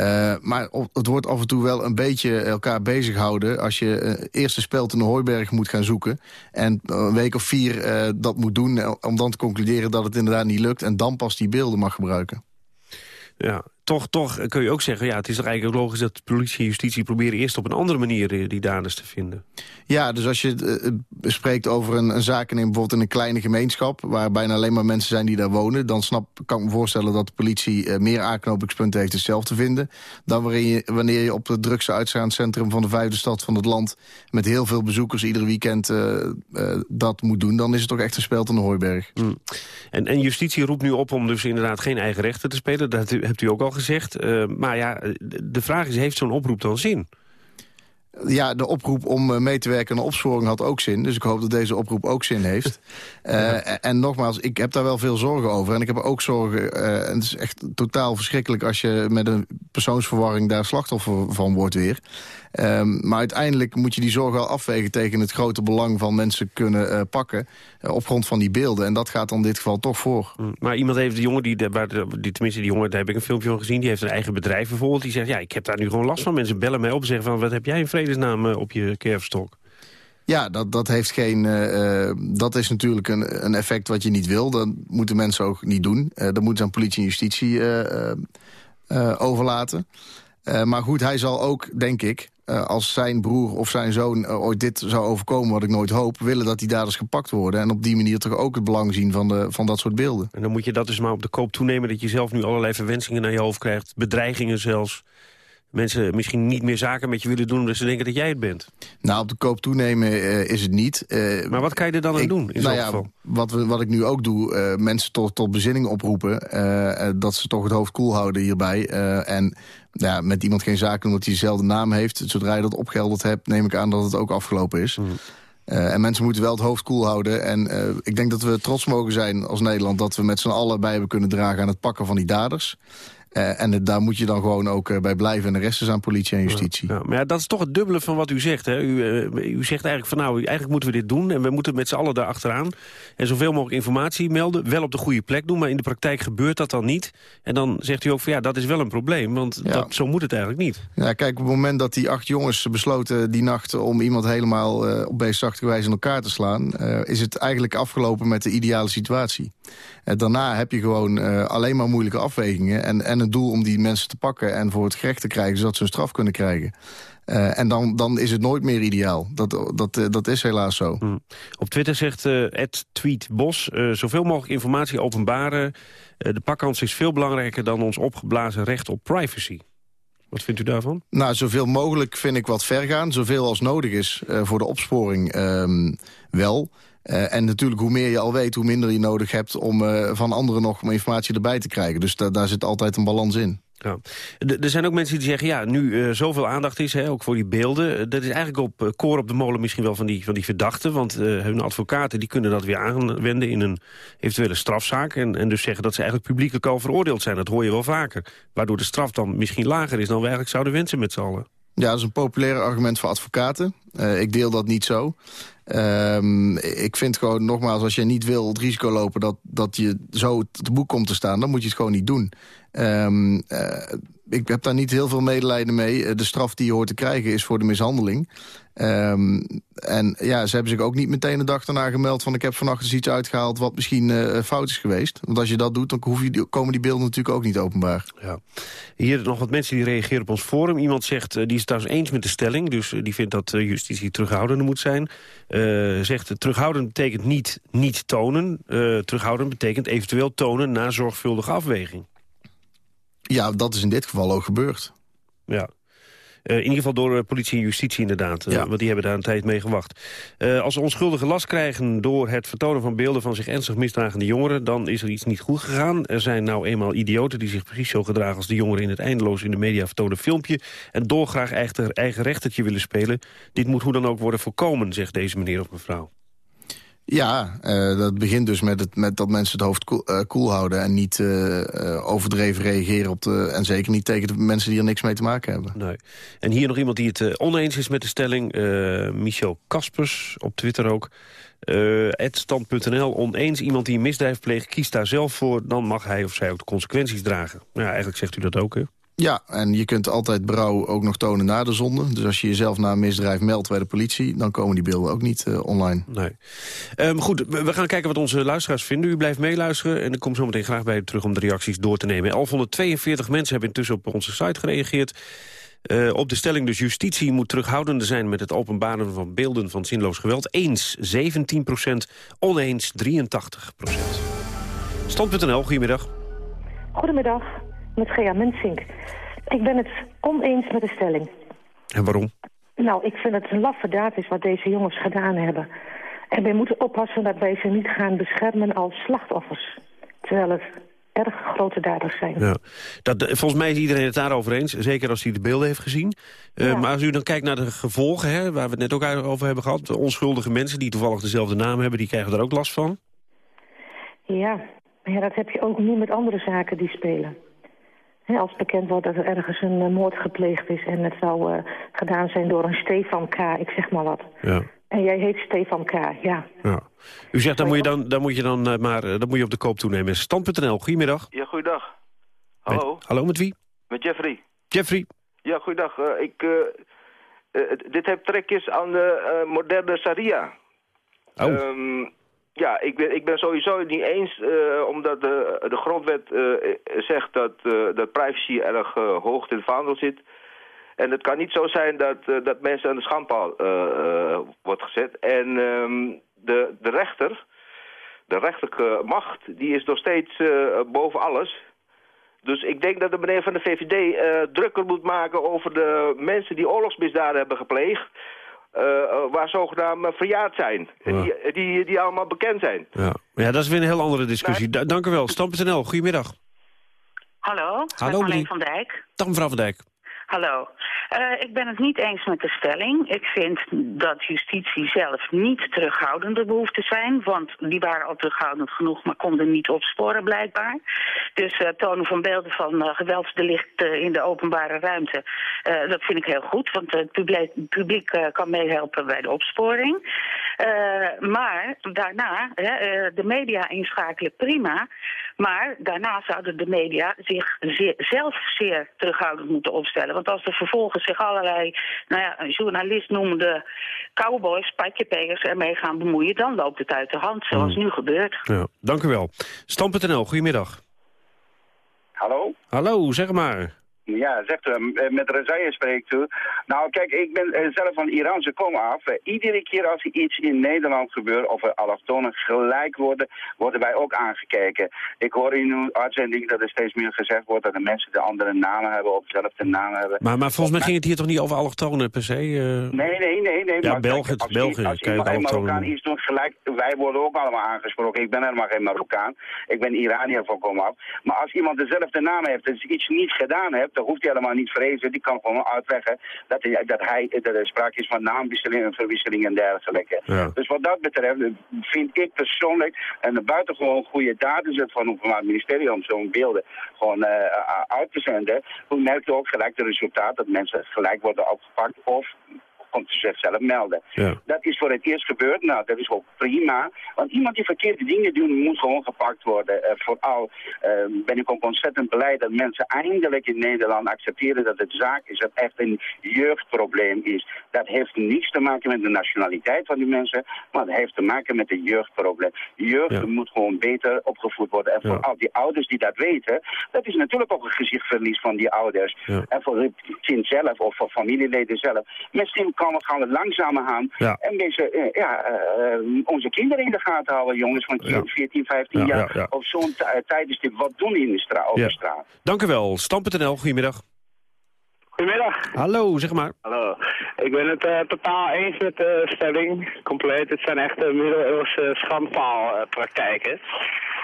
Uh, maar het wordt af en toe wel een beetje elkaar bezighouden... als je uh, eerst een speld in de hooiberg moet gaan zoeken... en een week of vier dat moet doen... om dan te concluderen dat het inderdaad niet lukt... en dan pas die beelden mag gebruiken. Ja, toch, toch kun je ook zeggen... ja, het is toch eigenlijk logisch dat politie en justitie proberen... eerst op een andere manier die daders te vinden. Ja, dus als je uh, spreekt over een, een zaak in bijvoorbeeld in een kleine gemeenschap... waar bijna alleen maar mensen zijn die daar wonen... dan snap, kan ik me voorstellen dat de politie uh, meer aanknopingspunten heeft... zelf te vinden dan wanneer je, wanneer je op het drukste uitgaanscentrum... van de vijfde stad van het land... met heel veel bezoekers ieder weekend uh, dat moet doen... dan is het toch echt een speld in de hooiberg. Mm. En, en justitie roept nu op om dus inderdaad geen eigen rechten te spelen. Dat hebt u ook al gezegd. maar ja, de vraag is, heeft zo'n oproep dan zin? ja, de oproep om eh, mee te werken aan opsporing had ook zin. Dus ik hoop dat deze oproep ook zin heeft. *laughs* uh, en nogmaals, ik heb daar wel veel zorgen over. En ik heb ook zorgen, uh, en het is echt totaal verschrikkelijk... als je met een persoonsverwarring daar slachtoffer van wordt weer. Um, maar uiteindelijk moet je die zorg wel afwegen tegen het grote belang van mensen kunnen uh, pakken uh, op grond van die beelden. En dat gaat dan in dit geval toch voor. Mm, maar iemand heeft, de jongen, die, die, tenminste die jongen, daar heb ik een filmpje van gezien, die heeft een eigen bedrijf bijvoorbeeld. Die zegt, ja, ik heb daar nu gewoon last van. Mensen bellen mij op en zeggen van, wat heb jij in vredesnaam uh, op je kerfstok? Ja, dat, dat, heeft geen, uh, dat is natuurlijk een, een effect wat je niet wil. Dat moeten mensen ook niet doen. Uh, dat moeten ze aan politie en justitie uh, overlaten. maar goed, hij zal ook, denk ik, uh, als zijn broer of zijn zoon uh, ooit dit zou overkomen, wat ik nooit hoop... willen dat die daders gepakt worden. En op die manier toch ook het belang zien van, de, van dat soort beelden. En dan moet je dat dus maar op de koop toenemen... dat je zelf nu allerlei verwensingen naar je hoofd krijgt. Bedreigingen zelfs. Mensen misschien niet meer zaken met je willen doen... omdat ze denken dat jij het bent. Nou, op de koop toenemen uh, is het niet. maar wat kan je er dan aan doen in nou ja, geval? Wat, we, wat ik nu ook doe, mensen tot, tot bezinning oproepen... dat ze toch het hoofd koel houden hierbij. en ja, met iemand geen zaken omdat hij dezelfde naam heeft. Zodra je dat opgelderd hebt, neem ik aan dat het ook afgelopen is. Mm. Uh, en mensen moeten wel het hoofd koel houden. En uh, ik denk dat we trots mogen zijn als Nederland... dat we met z'n allen bij hebben kunnen dragen aan het pakken van die daders. Uh, en daar moet je dan gewoon ook bij blijven. En de rest is aan politie en justitie. Ja, maar ja, dat is toch het dubbele van wat u zegt. Hè? U, u zegt eigenlijk van nou, eigenlijk moeten we dit doen. En we moeten met z'n allen daar achteraan. En zoveel mogelijk informatie melden. Wel op de goede plek doen. Maar in de praktijk gebeurt dat dan niet. En dan zegt u ook van ja, dat is wel een probleem. Want ja. dat, zo moet het eigenlijk niet. Ja, kijk, op het moment dat die acht jongens besloten die nacht... om iemand helemaal uh, op beestachtige wijze in elkaar te slaan... Is het eigenlijk afgelopen met de ideale situatie. En daarna heb je gewoon uh, alleen maar moeilijke afwegingen... En, en het doel om die mensen te pakken en voor het gerecht te krijgen... zodat ze een straf kunnen krijgen. Uh, en dan, dan is het nooit meer ideaal. Dat, dat, uh, dat is helaas zo. Mm. Op Twitter zegt Ed Tweet Bos... zoveel mogelijk informatie openbaren. de pakkans is veel belangrijker dan ons opgeblazen recht op privacy. Wat vindt u daarvan? Nou, zoveel mogelijk vind ik wat ver gaan. Zoveel als nodig is voor de opsporing um, wel... Uh, en natuurlijk, hoe meer je al weet, hoe minder je nodig hebt... om uh, van anderen nog informatie erbij te krijgen. Dus da daar zit altijd een balans in. Ja. Er zijn ook mensen die zeggen, ja, nu uh, zoveel aandacht is, hè, ook voor die beelden... dat is eigenlijk op koor op de molen misschien wel van die, van die verdachten... want hun advocaten die kunnen dat weer aanwenden in een eventuele strafzaak... En, en dus zeggen dat ze eigenlijk publiekelijk al veroordeeld zijn. Dat hoor je wel vaker. Waardoor de straf dan misschien lager is dan we eigenlijk zouden wensen met z'n allen. Ja, dat is een populair argument voor advocaten. ik deel dat niet zo. Um, ik vind gewoon, nogmaals, als je niet wil het risico lopen... dat, dat je zo te boek komt te staan, dan moet je het gewoon niet doen. Um, uh, ik heb daar niet heel veel medelijden mee. Eh, de straf die je hoort te krijgen is voor de mishandeling. Ehm, en ja, ze hebben zich ook niet meteen de dag daarna gemeld... van ik heb vannacht eens iets uitgehaald wat misschien uh, fout is geweest. Want als je dat doet, dan hoef je, komen die beelden natuurlijk ook niet openbaar. Ja. Hier nog wat mensen die reageren op ons forum. Iemand zegt, uh, die is trouwens eens met de stelling... dus die vindt dat justitie terughoudender moet zijn. zegt, terughoudend betekent niet niet tonen. terughoudend betekent eventueel tonen na zorgvuldige afweging. Ja, dat is in dit geval ook gebeurd. Ja. Uh, in ieder geval door uh, politie en justitie inderdaad. Uh, ja. Want die hebben daar een tijd mee gewacht. als ze onschuldige last krijgen door het vertonen van beelden... van zich ernstig misdragende jongeren, dan is er iets niet goed gegaan. Er zijn nou eenmaal idioten die zich precies zo gedragen... als de jongeren in het eindeloos in de media vertonen filmpje... en dolgraag eigen, eigen rechtertje willen spelen. Dit moet hoe dan ook worden voorkomen, zegt deze meneer of mevrouw. Ja, uh, dat begint dus met, het, met dat mensen het hoofd koel, uh, koel houden... en niet uh, overdreven reageren op de... en zeker niet tegen de mensen die er niks mee te maken hebben. Nee. En hier nog iemand die het oneens is met de stelling. Michel Kaspers, op Twitter ook. stand.nl, oneens. Iemand die een misdrijf pleegt, kiest daar zelf voor... dan mag hij of zij ook de consequenties dragen. Ja, eigenlijk zegt u dat ook, hè? Ja, en je kunt altijd berouw ook nog tonen na de zonde. Dus als je jezelf na een misdrijf meldt bij de politie... dan komen die beelden ook niet uh, online. Nee. Um, goed, we gaan kijken wat onze luisteraars vinden. U blijft meeluisteren en ik kom zo meteen graag bij u terug... om de reacties door te nemen. 1142 mensen hebben intussen op onze site gereageerd. Uh, op de stelling dus justitie moet terughoudender zijn... met het openbaren van beelden van zinloos geweld. Eens 17% oneens 83% Stand.nl, goedemiddag. Goedemiddag met Gea Mensink. Ik ben het oneens met de stelling. En waarom? Nou, ik vind het een laffe daad is wat deze jongens gedaan hebben. En wij moeten oppassen dat wij ze niet gaan beschermen als slachtoffers. Terwijl het erg grote daders zijn. Ja. Dat, eh, volgens mij is iedereen het daarover eens. Zeker als hij de beelden heeft gezien. Uh, ja. Maar als u dan kijkt naar de gevolgen, hè, waar we het net ook over hebben gehad... onschuldige mensen die toevallig dezelfde naam hebben... die krijgen er ook last van. Ja, maar ja, dat heb je ook niet met andere zaken die spelen als bekend wordt dat er ergens een uh, moord gepleegd is... en het zou uh, gedaan zijn door een Stefan K., ik zeg maar wat. Ja. En jij heet Stefan K., ja. ja. U zegt, dan moet je, dan, dan moet je dan uh, maar dan moet je op de koop toenemen. Stand.nl, goedemiddag. Ja, goeiedag. Hallo. Met, hallo, met wie? Met Jeffrey. Jeffrey. Ja, goeiedag. ik, dit heeft trekjes aan de moderne Sharia. Oh. Um, ja, ik ben, ik ben sowieso niet eens, uh, omdat de, de grondwet uh, zegt dat, uh, dat privacy erg hoog in het vaandel zit. En het kan niet zo zijn dat, dat mensen aan de schandpaal wordt gezet. En um, de, de rechter, de rechterlijke macht, die is nog steeds boven alles. Dus ik denk dat de meneer van de VVD drukker moet maken over de mensen die oorlogsmisdaden hebben gepleegd waar zogenaamd verjaard zijn. Ja. Die, die, die allemaal bekend zijn. Ja. ja, dat is weer een heel andere discussie. Da dank u wel. Stam.nl, goedemiddag. Hallo, Hallo Marleen van Dijk. Dag mevrouw van Dijk. Hallo. Uh, ik ben het niet eens met de stelling. Ik vind dat justitie zelf niet terughoudender behoeft te zijn. Want die waren al terughoudend genoeg, maar konden niet opsporen blijkbaar. Dus uh, tonen van beelden van uh, geweldsdelict in de openbare ruimte... dat vind ik heel goed, want het publiek, publiek kan meehelpen bij de opsporing. Maar daarna, de media inschakelen prima... Maar daarna zouden de media zich zeer, zelf zeer terughoudend moeten opstellen. Want als er vervolgens zich allerlei, nou ja, een journalist noemde cowboys, patjepegers ermee gaan bemoeien, dan loopt het uit de hand, zoals hmm. nu gebeurt. Ja, dank u wel. Stam.nl, goedemiddag. Hallo? Hallo, zeg maar. Ja, zegt u, eh, met Rezaïe spreekt u. Nou, kijk, ik ben eh, zelf van Iraanse kom af. Eh, iedere keer als er iets in Nederland gebeurt of er allochtonen gelijk worden, worden wij ook aangekeken. Ik hoor in uw uitzending dat er steeds meer gezegd wordt dat de mensen de andere namen hebben of dezelfde namen hebben. Maar, maar volgens mij ging het hier toch niet over allochtonen per se? Uh... Nee, nee, nee. nee ja, België, als, België. Als, als iemand een Marokkaan iets doet gelijk, wij worden ook allemaal aangesproken. Ik ben helemaal geen Marokkaan. Ik ben Iranier van kom af. Maar als iemand dezelfde naam heeft en iets niet gedaan heeft, dan hoeft hij helemaal niet vrezen. Die kan gewoon uitleggen dat, hij, dat, hij, dat er sprake is van naamwisseling en verwisseling en dergelijke. Dus wat dat betreft vind ik persoonlijk een buitengewoon goede daad is het van het Openbaar Ministerie om zo'n beelden gewoon uh, uit te zenden. Hoe merkt u ook gelijk het resultaat dat mensen gelijk worden opgepakt of gewoon zichzelf melden. Ja. Dat is voor het eerst gebeurd. Nou, dat is ook prima. Want iemand die verkeerde dingen doet, moet gewoon gepakt worden. Eh, vooral eh, ben ik ook ontzettend blij dat mensen eindelijk in Nederland accepteren dat het zaak is. Dat echt een jeugdprobleem is. Dat heeft niets te maken met de nationaliteit van die mensen. Maar dat heeft te maken met een jeugdprobleem. Jeugd moet gewoon beter opgevoed worden. En voor al die ouders die dat weten, dat is natuurlijk ook een gezichtverlies van die ouders. En voor het kind zelf of voor familieleden zelf. Misschien kan we, gaan we langzamer aan. Ja. En deze, eh, ja, eh, eh, onze kinderen in de gaten houden, jongens van 14, 15 Ja, jaar. ja, ja. Op zo'n ti- tijdstip wat doen in de straat, op Ja. de straat. Dank u wel. Stam.nl, goedemiddag. Goedemiddag. Hallo, zeg maar. Hallo. Ik ben het eh, totaal eens met de stelling. Compleet. Het zijn echt middeleeuwse schandpaalpraktijken.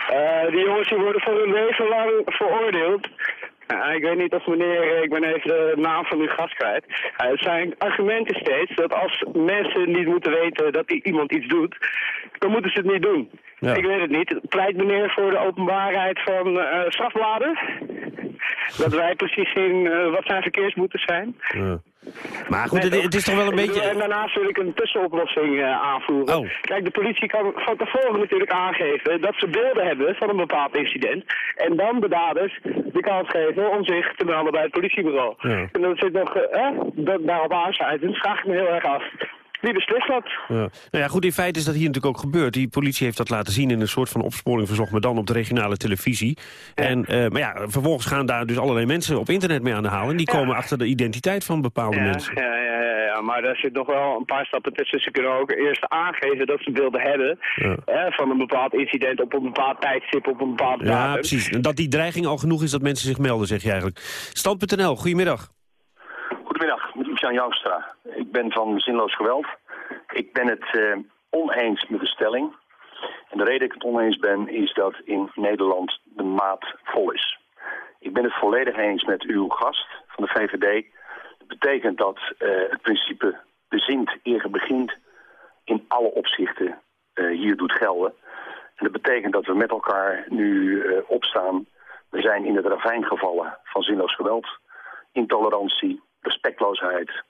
Eh die jongens die worden voor hun leven lang veroordeeld. Ja, ik weet niet of meneer, ik ben even de naam van uw gast kwijt. Eh, het zijn argumenten steeds dat als mensen niet moeten weten dat iemand iets doet, dan moeten ze het niet doen. Ja. Ik weet het niet. Pleit meneer voor de openbaarheid van eh strafbladen? Dat wij precies zien eh, wat zijn verkeersboetes zijn? Ja. Maar goed, het, het is toch wel een beetje... En daarnaast wil ik een tussenoplossing eh, aanvoeren. Oh. Kijk, de politie kan van tevoren natuurlijk aangeven dat ze beelden hebben van een bepaald incident. En dan de daders de kans geven om zich te melden bij het politiebureau. Ja. En dat zit nog, eh, dat, daarop aansluitend vraag ik me heel erg af. Wie beslist dat? Ja. Nou ja, goed, in feite is dat hier natuurlijk ook gebeurd. Die politie heeft dat laten zien in een soort van opsporing verzocht... maar dan op de regionale televisie. En, eh, maar ja, vervolgens gaan daar dus allerlei mensen op internet mee aan de haal... en die komen achter de identiteit van bepaalde Ja, mensen. ja, ja, ja, ja, maar daar zit nog wel een paar stappen tussen. Ze kunnen ook eerst aangeven dat ze beelden hebben Ja. van een bepaald incident op een bepaald tijdstip, op een bepaald Ja, datum. precies. En dat die dreiging al genoeg is dat mensen zich melden, zeg je eigenlijk. Stand.nl, goedemiddag. Jan Joustra. Ik ben van Zinloos Geweld. Ik ben het eh, oneens met de stelling. En de reden dat ik het oneens ben, is dat in Nederland de maat vol is. Ik ben het volledig eens met uw gast van de VVD. Dat betekent dat eh, het principe bezint eer begint in alle opzichten eh, hier doet gelden. En dat betekent dat we met elkaar nu opstaan. We zijn in het ravijn gevallen van zinloos geweld, intolerantie, respectloosheid.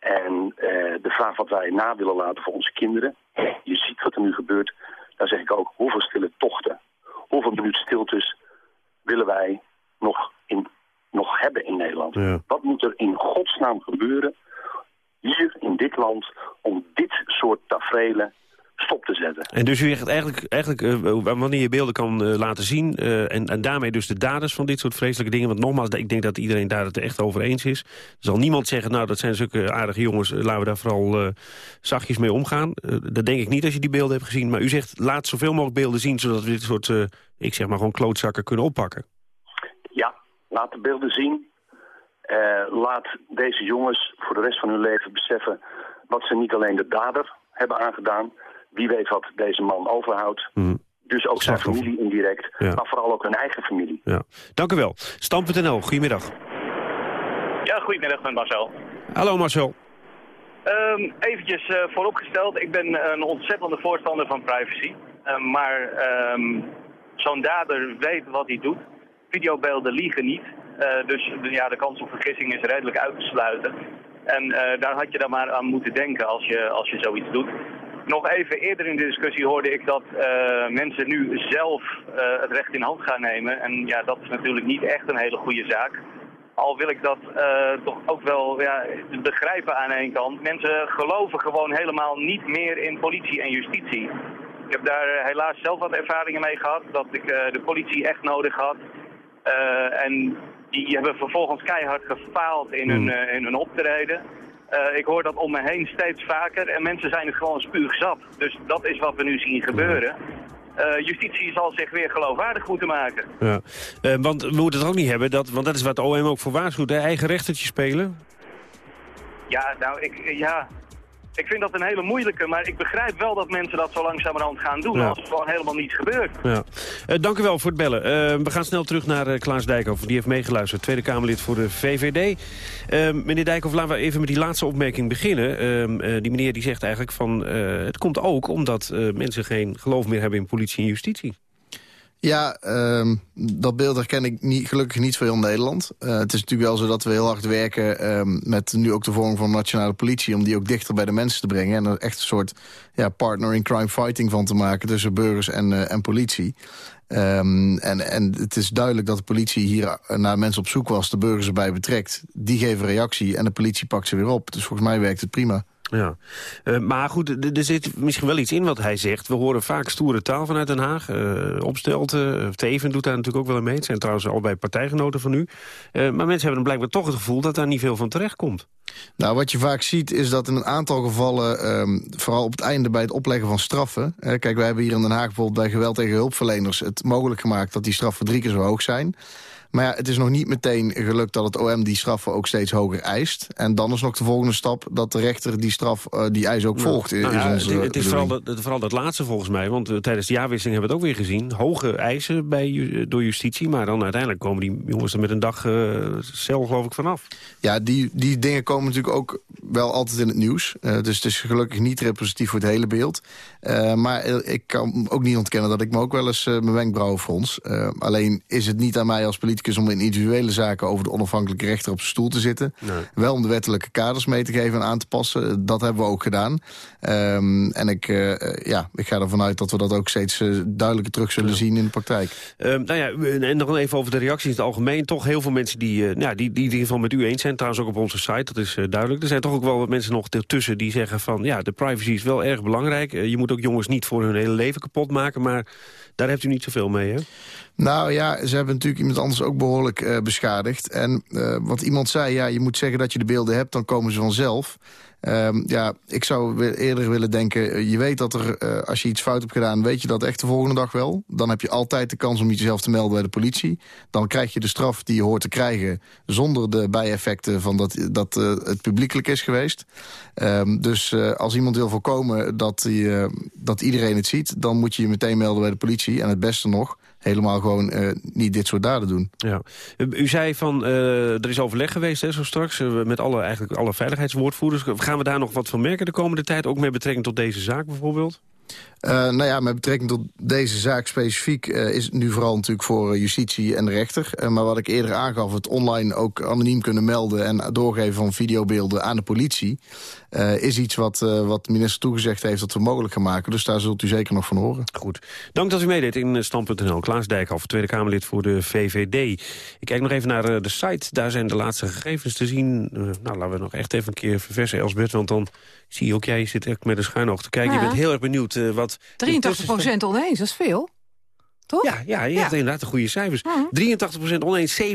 En eh, de vraag wat wij na willen laten voor onze kinderen. Je ziet wat er nu gebeurt. Dan zeg ik ook, hoeveel stille tochten, hoeveel minuten stiltes willen wij nog, in, nog hebben in Nederland? Wat moet er in godsnaam gebeuren hier in dit land om dit soort tafereelen stop te zetten? En dus u zegt eigenlijk, eigenlijk eh, wanneer je beelden kan eh, laten zien... eh, en, en daarmee dus de daders van dit soort vreselijke dingen... want nogmaals, ik denk dat iedereen daar het echt over eens is. Er zal niemand zeggen, nou, dat zijn zulke aardige jongens... laten we daar vooral zachtjes mee omgaan. Dat denk ik niet als je die beelden hebt gezien. Maar u zegt, laat zoveel mogelijk beelden zien... zodat we dit soort, ik zeg maar gewoon klootzakken kunnen oppakken. Ja, laat de beelden zien. Laat deze jongens voor de rest van hun leven beseffen... wat ze niet alleen de dader hebben aangedaan... wie weet wat deze man overhoudt. Dus ook zijn familie indirect, Ja. maar vooral ook hun eigen familie. Ja. Dank u wel. Stand.nl, goedemiddag. Ja, goedemiddag met Marcel. Hallo Marcel. Ehm eventjes eh, vooropgesteld, ik ben een ontzettende voorstander van privacy. Ehm, maar ehm, zo'n dader weet wat hij doet. Videobeelden liegen niet. Eh, dus de- ja, de kans op vergissing is redelijk uit te sluiten. En eh, daar had je dan maar aan moeten denken als je, als je zoiets doet. Nog even eerder in de discussie hoorde ik dat eh, mensen nu zelf eh, het recht in hand gaan nemen. En ja, dat is natuurlijk niet echt een hele goede zaak. Al wil ik dat eh, toch ook wel ja, begrijpen aan één kant. Mensen geloven gewoon helemaal niet meer in politie en justitie. Ik heb daar helaas zelf wat ervaringen mee gehad. Dat ik de politie echt nodig had. En die hebben vervolgens keihard gefaald in hun, eh, in hun optreden. Eh, ik hoor dat om me heen steeds vaker. En mensen zijn het gewoon spuugzat. Dus dat is wat we nu zien gebeuren. Eh, justitie zal zich weer geloofwaardig moeten maken. Ja. Eh, want we moeten het ook niet hebben, dat, want dat is wat de OM ook voor waarschuwt. hè, Eigen rechtertje spelen. Ja, nou, ik, ja, ik vind dat een hele moeilijke, maar ik begrijp wel dat mensen dat zo langzamerhand gaan doen Ja. als er gewoon helemaal niets gebeurt. Ja. Eh, dank u wel voor het bellen. Eh, we gaan snel terug naar eh, Klaas Dijkhoff. Die heeft meegeluisterd, Tweede Kamerlid voor de VVD. Meneer Dijkhoff, laten we even met die laatste opmerking beginnen. Die meneer die zegt eigenlijk van... het komt ook omdat mensen geen geloof meer hebben in politie en justitie. Ja, ehm, dat beeld herken ik niet, gelukkig niet voor heel Nederland. Uh, het is natuurlijk wel zo dat we heel hard werken um, met nu ook de vorm van nationale politie... om die ook dichter bij de mensen te brengen. En er echt een soort ja, partner in crime fighting van te maken tussen burgers en, uh, en politie. Um, en, en het is duidelijk dat de politie hier naar mensen op zoek was... de burgers erbij betrekt. Die geven reactie en de politie pakt ze weer op. Dus volgens mij werkt het prima. Ja, uh, maar goed, er zit misschien wel iets in wat hij zegt. We horen vaak stoere taal vanuit Den Haag. Uh, Opstelten, Teven doet daar natuurlijk ook wel mee. Het zijn trouwens allebei partijgenoten van u. Maar mensen hebben dan blijkbaar toch het gevoel dat daar niet veel van terecht komt. Nou, wat je vaak ziet is dat in een aantal gevallen... Um, vooral op het einde bij het opleggen van straffen... Hè, kijk, wij hebben hier in Den Haag bijvoorbeeld bij geweld tegen hulpverleners... het mogelijk gemaakt dat die straffen drie keer zo hoog zijn... Maar ja, het is nog niet meteen gelukt dat het OM die straffen ook steeds hoger eist. En dan is nog de volgende stap dat de rechter die straf, uh, die eis ook volgt. Nou, nou ja, het, het, is vooral dat, vooral dat laatste volgens mij. Want uh, tijdens de jaarwisseling hebben we het ook weer gezien. Hoge eisen bij, uh, door justitie. Maar dan uiteindelijk komen die jongens er met een dag cel geloof ik vanaf. Ja, die, die dingen komen natuurlijk ook wel altijd in het nieuws. dus het is gelukkig niet representatief voor het hele beeld. maar ik kan ook niet ontkennen dat ik me ook wel eens mijn wenkbrauwen frons. alleen is het niet aan mij als politicus is om in individuele zaken over de onafhankelijke rechter op zijn stoel te zitten. Nee. Wel om de wettelijke kaders mee te geven en aan te passen. Dat hebben we ook gedaan. Um, en ik, uh, ja, ik ga ervan uit dat we dat ook steeds uh, duidelijker terug zullen ja. zien in de praktijk. Um, nou ja, en nog even over de reacties in het algemeen. Toch heel veel mensen die, uh, ja, die, die in ieder geval met u eens zijn. Trouwens ook op onze site, dat is duidelijk. Er zijn toch ook wel wat mensen nog ertussen die zeggen van... ja, de privacy is wel erg belangrijk. je moet ook jongens niet voor hun hele leven kapot maken. Maar daar hebt u niet zoveel mee, hè? Nou ja, ze hebben natuurlijk iemand anders ook behoorlijk uh, beschadigd. En uh, wat iemand zei, ja, je moet zeggen dat je de beelden hebt, dan komen ze vanzelf. Um, ja, ik zou eerder willen denken, je weet dat er, als je iets fout hebt gedaan... weet je dat echt de volgende dag wel. Dan heb je altijd de kans om jezelf te melden bij de politie. Dan krijg je de straf die je hoort te krijgen... zonder de bijeffecten van dat, dat het publiekelijk is geweest. Um, dus als iemand wil voorkomen dat, die, dat iedereen het ziet... dan moet je je meteen melden bij de politie. En het beste nog, helemaal gewoon uh, niet dit soort daden doen. Ja. U zei van, uh, er is overleg geweest hè, zo straks... Uh, met alle, eigenlijk alle veiligheidswoordvoerders. Gaan we daar nog wat van merken de komende tijd? Ook met betrekking tot deze zaak bijvoorbeeld? Uh, nou ja, met betrekking tot deze zaak specifiek... Uh, is het nu vooral natuurlijk voor justitie en de rechter. Uh, maar wat ik eerder aangaf, het online ook anoniem kunnen melden... en doorgeven van videobeelden aan de politie... is iets wat, wat de minister toegezegd heeft dat we mogelijk gaan maken. Dus daar zult u zeker nog van horen. Goed. Dank dat u meedeed in Stand.nl. Klaas Dijkhoff, Tweede Kamerlid voor de VVD. Ik kijk nog even naar de site. Daar zijn de laatste gegevens te zien. nou, laten we nog echt even een keer verversen, Elsbeth. Want dan zie je ook, jij zit echt met een schuin oog te kijken. Ja. Je bent heel erg benieuwd uh, wat... 83 procent oneens, dat is veel. Toch? Ja, ja je ja. hebt inderdaad de goede cijfers. Mm. 83% oneens, 17%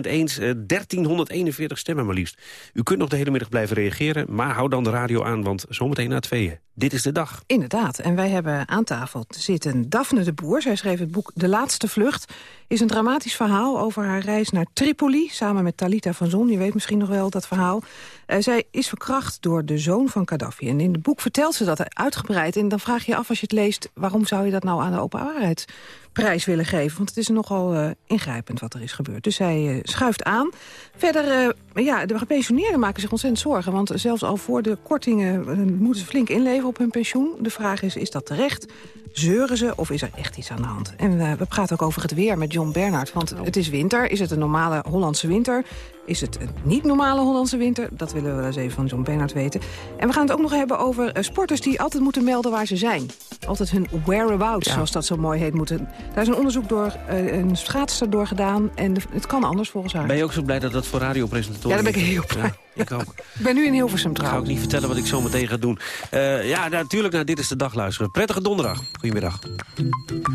eens, uh, 1341 stemmen maar liefst. U kunt nog de hele middag blijven reageren, maar hou dan de radio aan, want zometeen na tweeën. Dit is de dag. Inderdaad, en wij hebben aan tafel zitten Daphne de Boer. Zij schreef het boek De Laatste Vlucht. Is een dramatisch verhaal over haar reis naar Tripoli... samen met Talita van Zon, je weet misschien nog wel dat verhaal. Uh, zij is verkracht door de zoon van Gaddafi. En in het boek vertelt ze dat uitgebreid. En dan vraag je je af als je het leest... waarom zou je dat nou aan de open waarheid prijs willen geven. Want het is nogal uh, ingrijpend wat er is gebeurd. Dus zij uh, schuift aan. Verder, ja, de gepensioneerden maken zich ontzettend zorgen. Want zelfs al voor de kortingen moeten ze flink inleveren op hun pensioen. De vraag is, is dat terecht? Zeuren ze of is er echt iets aan de hand? En we praten ook over het weer met John Bernhard. Want het is winter. Is het een normale Hollandse winter? Is het een niet-normale Hollandse winter? Dat willen we wel eens even van John Bernhard weten. En we gaan het ook nog hebben over uh, sporters die altijd moeten melden waar ze zijn. Altijd hun whereabouts, ja. zoals dat zo mooi heet, moeten. Daar is een onderzoek door uh, een schaatster door gedaan. En de, het kan anders volgens haar. Ben je ook zo blij dat dat voor radiopresentatoren... Ja, daar ben ik heel blij. Ja, ik ook. *laughs* ik ben nu in Hilversum trouwens. Ik ga ook niet vertellen wat ik zo meteen ga doen. Uh, ja, natuurlijk naar Dit is de Dag luisteren. Prettige donderdag. Goedemiddag.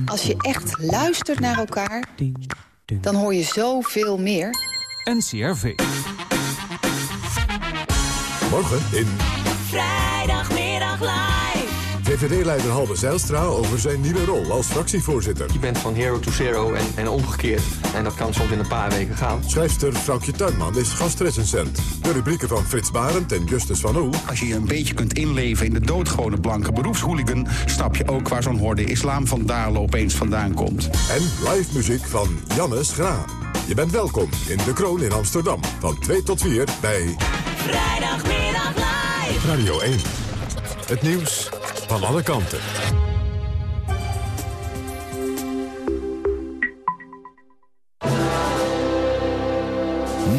Als je echt luistert naar elkaar, dan hoor je zoveel meer... NCRV. Morgen in... Vrijdagmiddag live. VVD-leider Halbe Zijlstra over zijn nieuwe rol als fractievoorzitter. Je bent van hero to zero en, en omgekeerd. En dat kan soms in een paar weken gaan. Schrijfster Frankje Tuinman is gastrecensent. De rubrieken van Frits Barend en Justus van Oel. Als je je een beetje kunt inleven in de doodgewone blanke beroepshooligan... snap je ook waar zo'n horde islam van Dalen opeens vandaan komt. En live muziek van Jannes Graan. Je bent welkom in De Kroon in Amsterdam. Van 2 tot 4 bij... Vrijdagmiddag live. Radio 1. Het nieuws van alle kanten.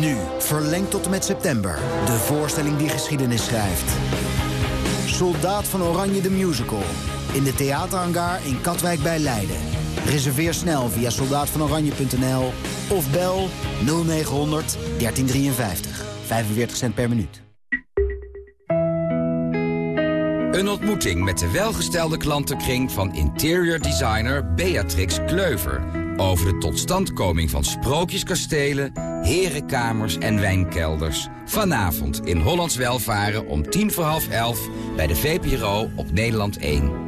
Nu, verlengd tot en met september. De voorstelling die geschiedenis schrijft. Soldaat van Oranje de Musical. In de theaterhangar in Katwijk bij Leiden. Reserveer snel via soldaatvanoranje.nl of bel 0900 1353. 45 cent per minuut. Een ontmoeting met de welgestelde klantenkring van interior designer Beatrix Kleuver. Over de totstandkoming van sprookjeskastelen, herenkamers en wijnkelders. Vanavond in Hollands Welvaren om tien voor half elf bij de VPRO op Nederland 1.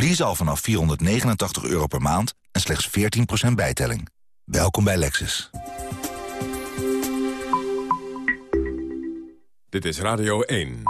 Lease al vanaf 489 euro per maand en slechts 14% bijtelling. Welkom bij Lexus. Dit is Radio 1.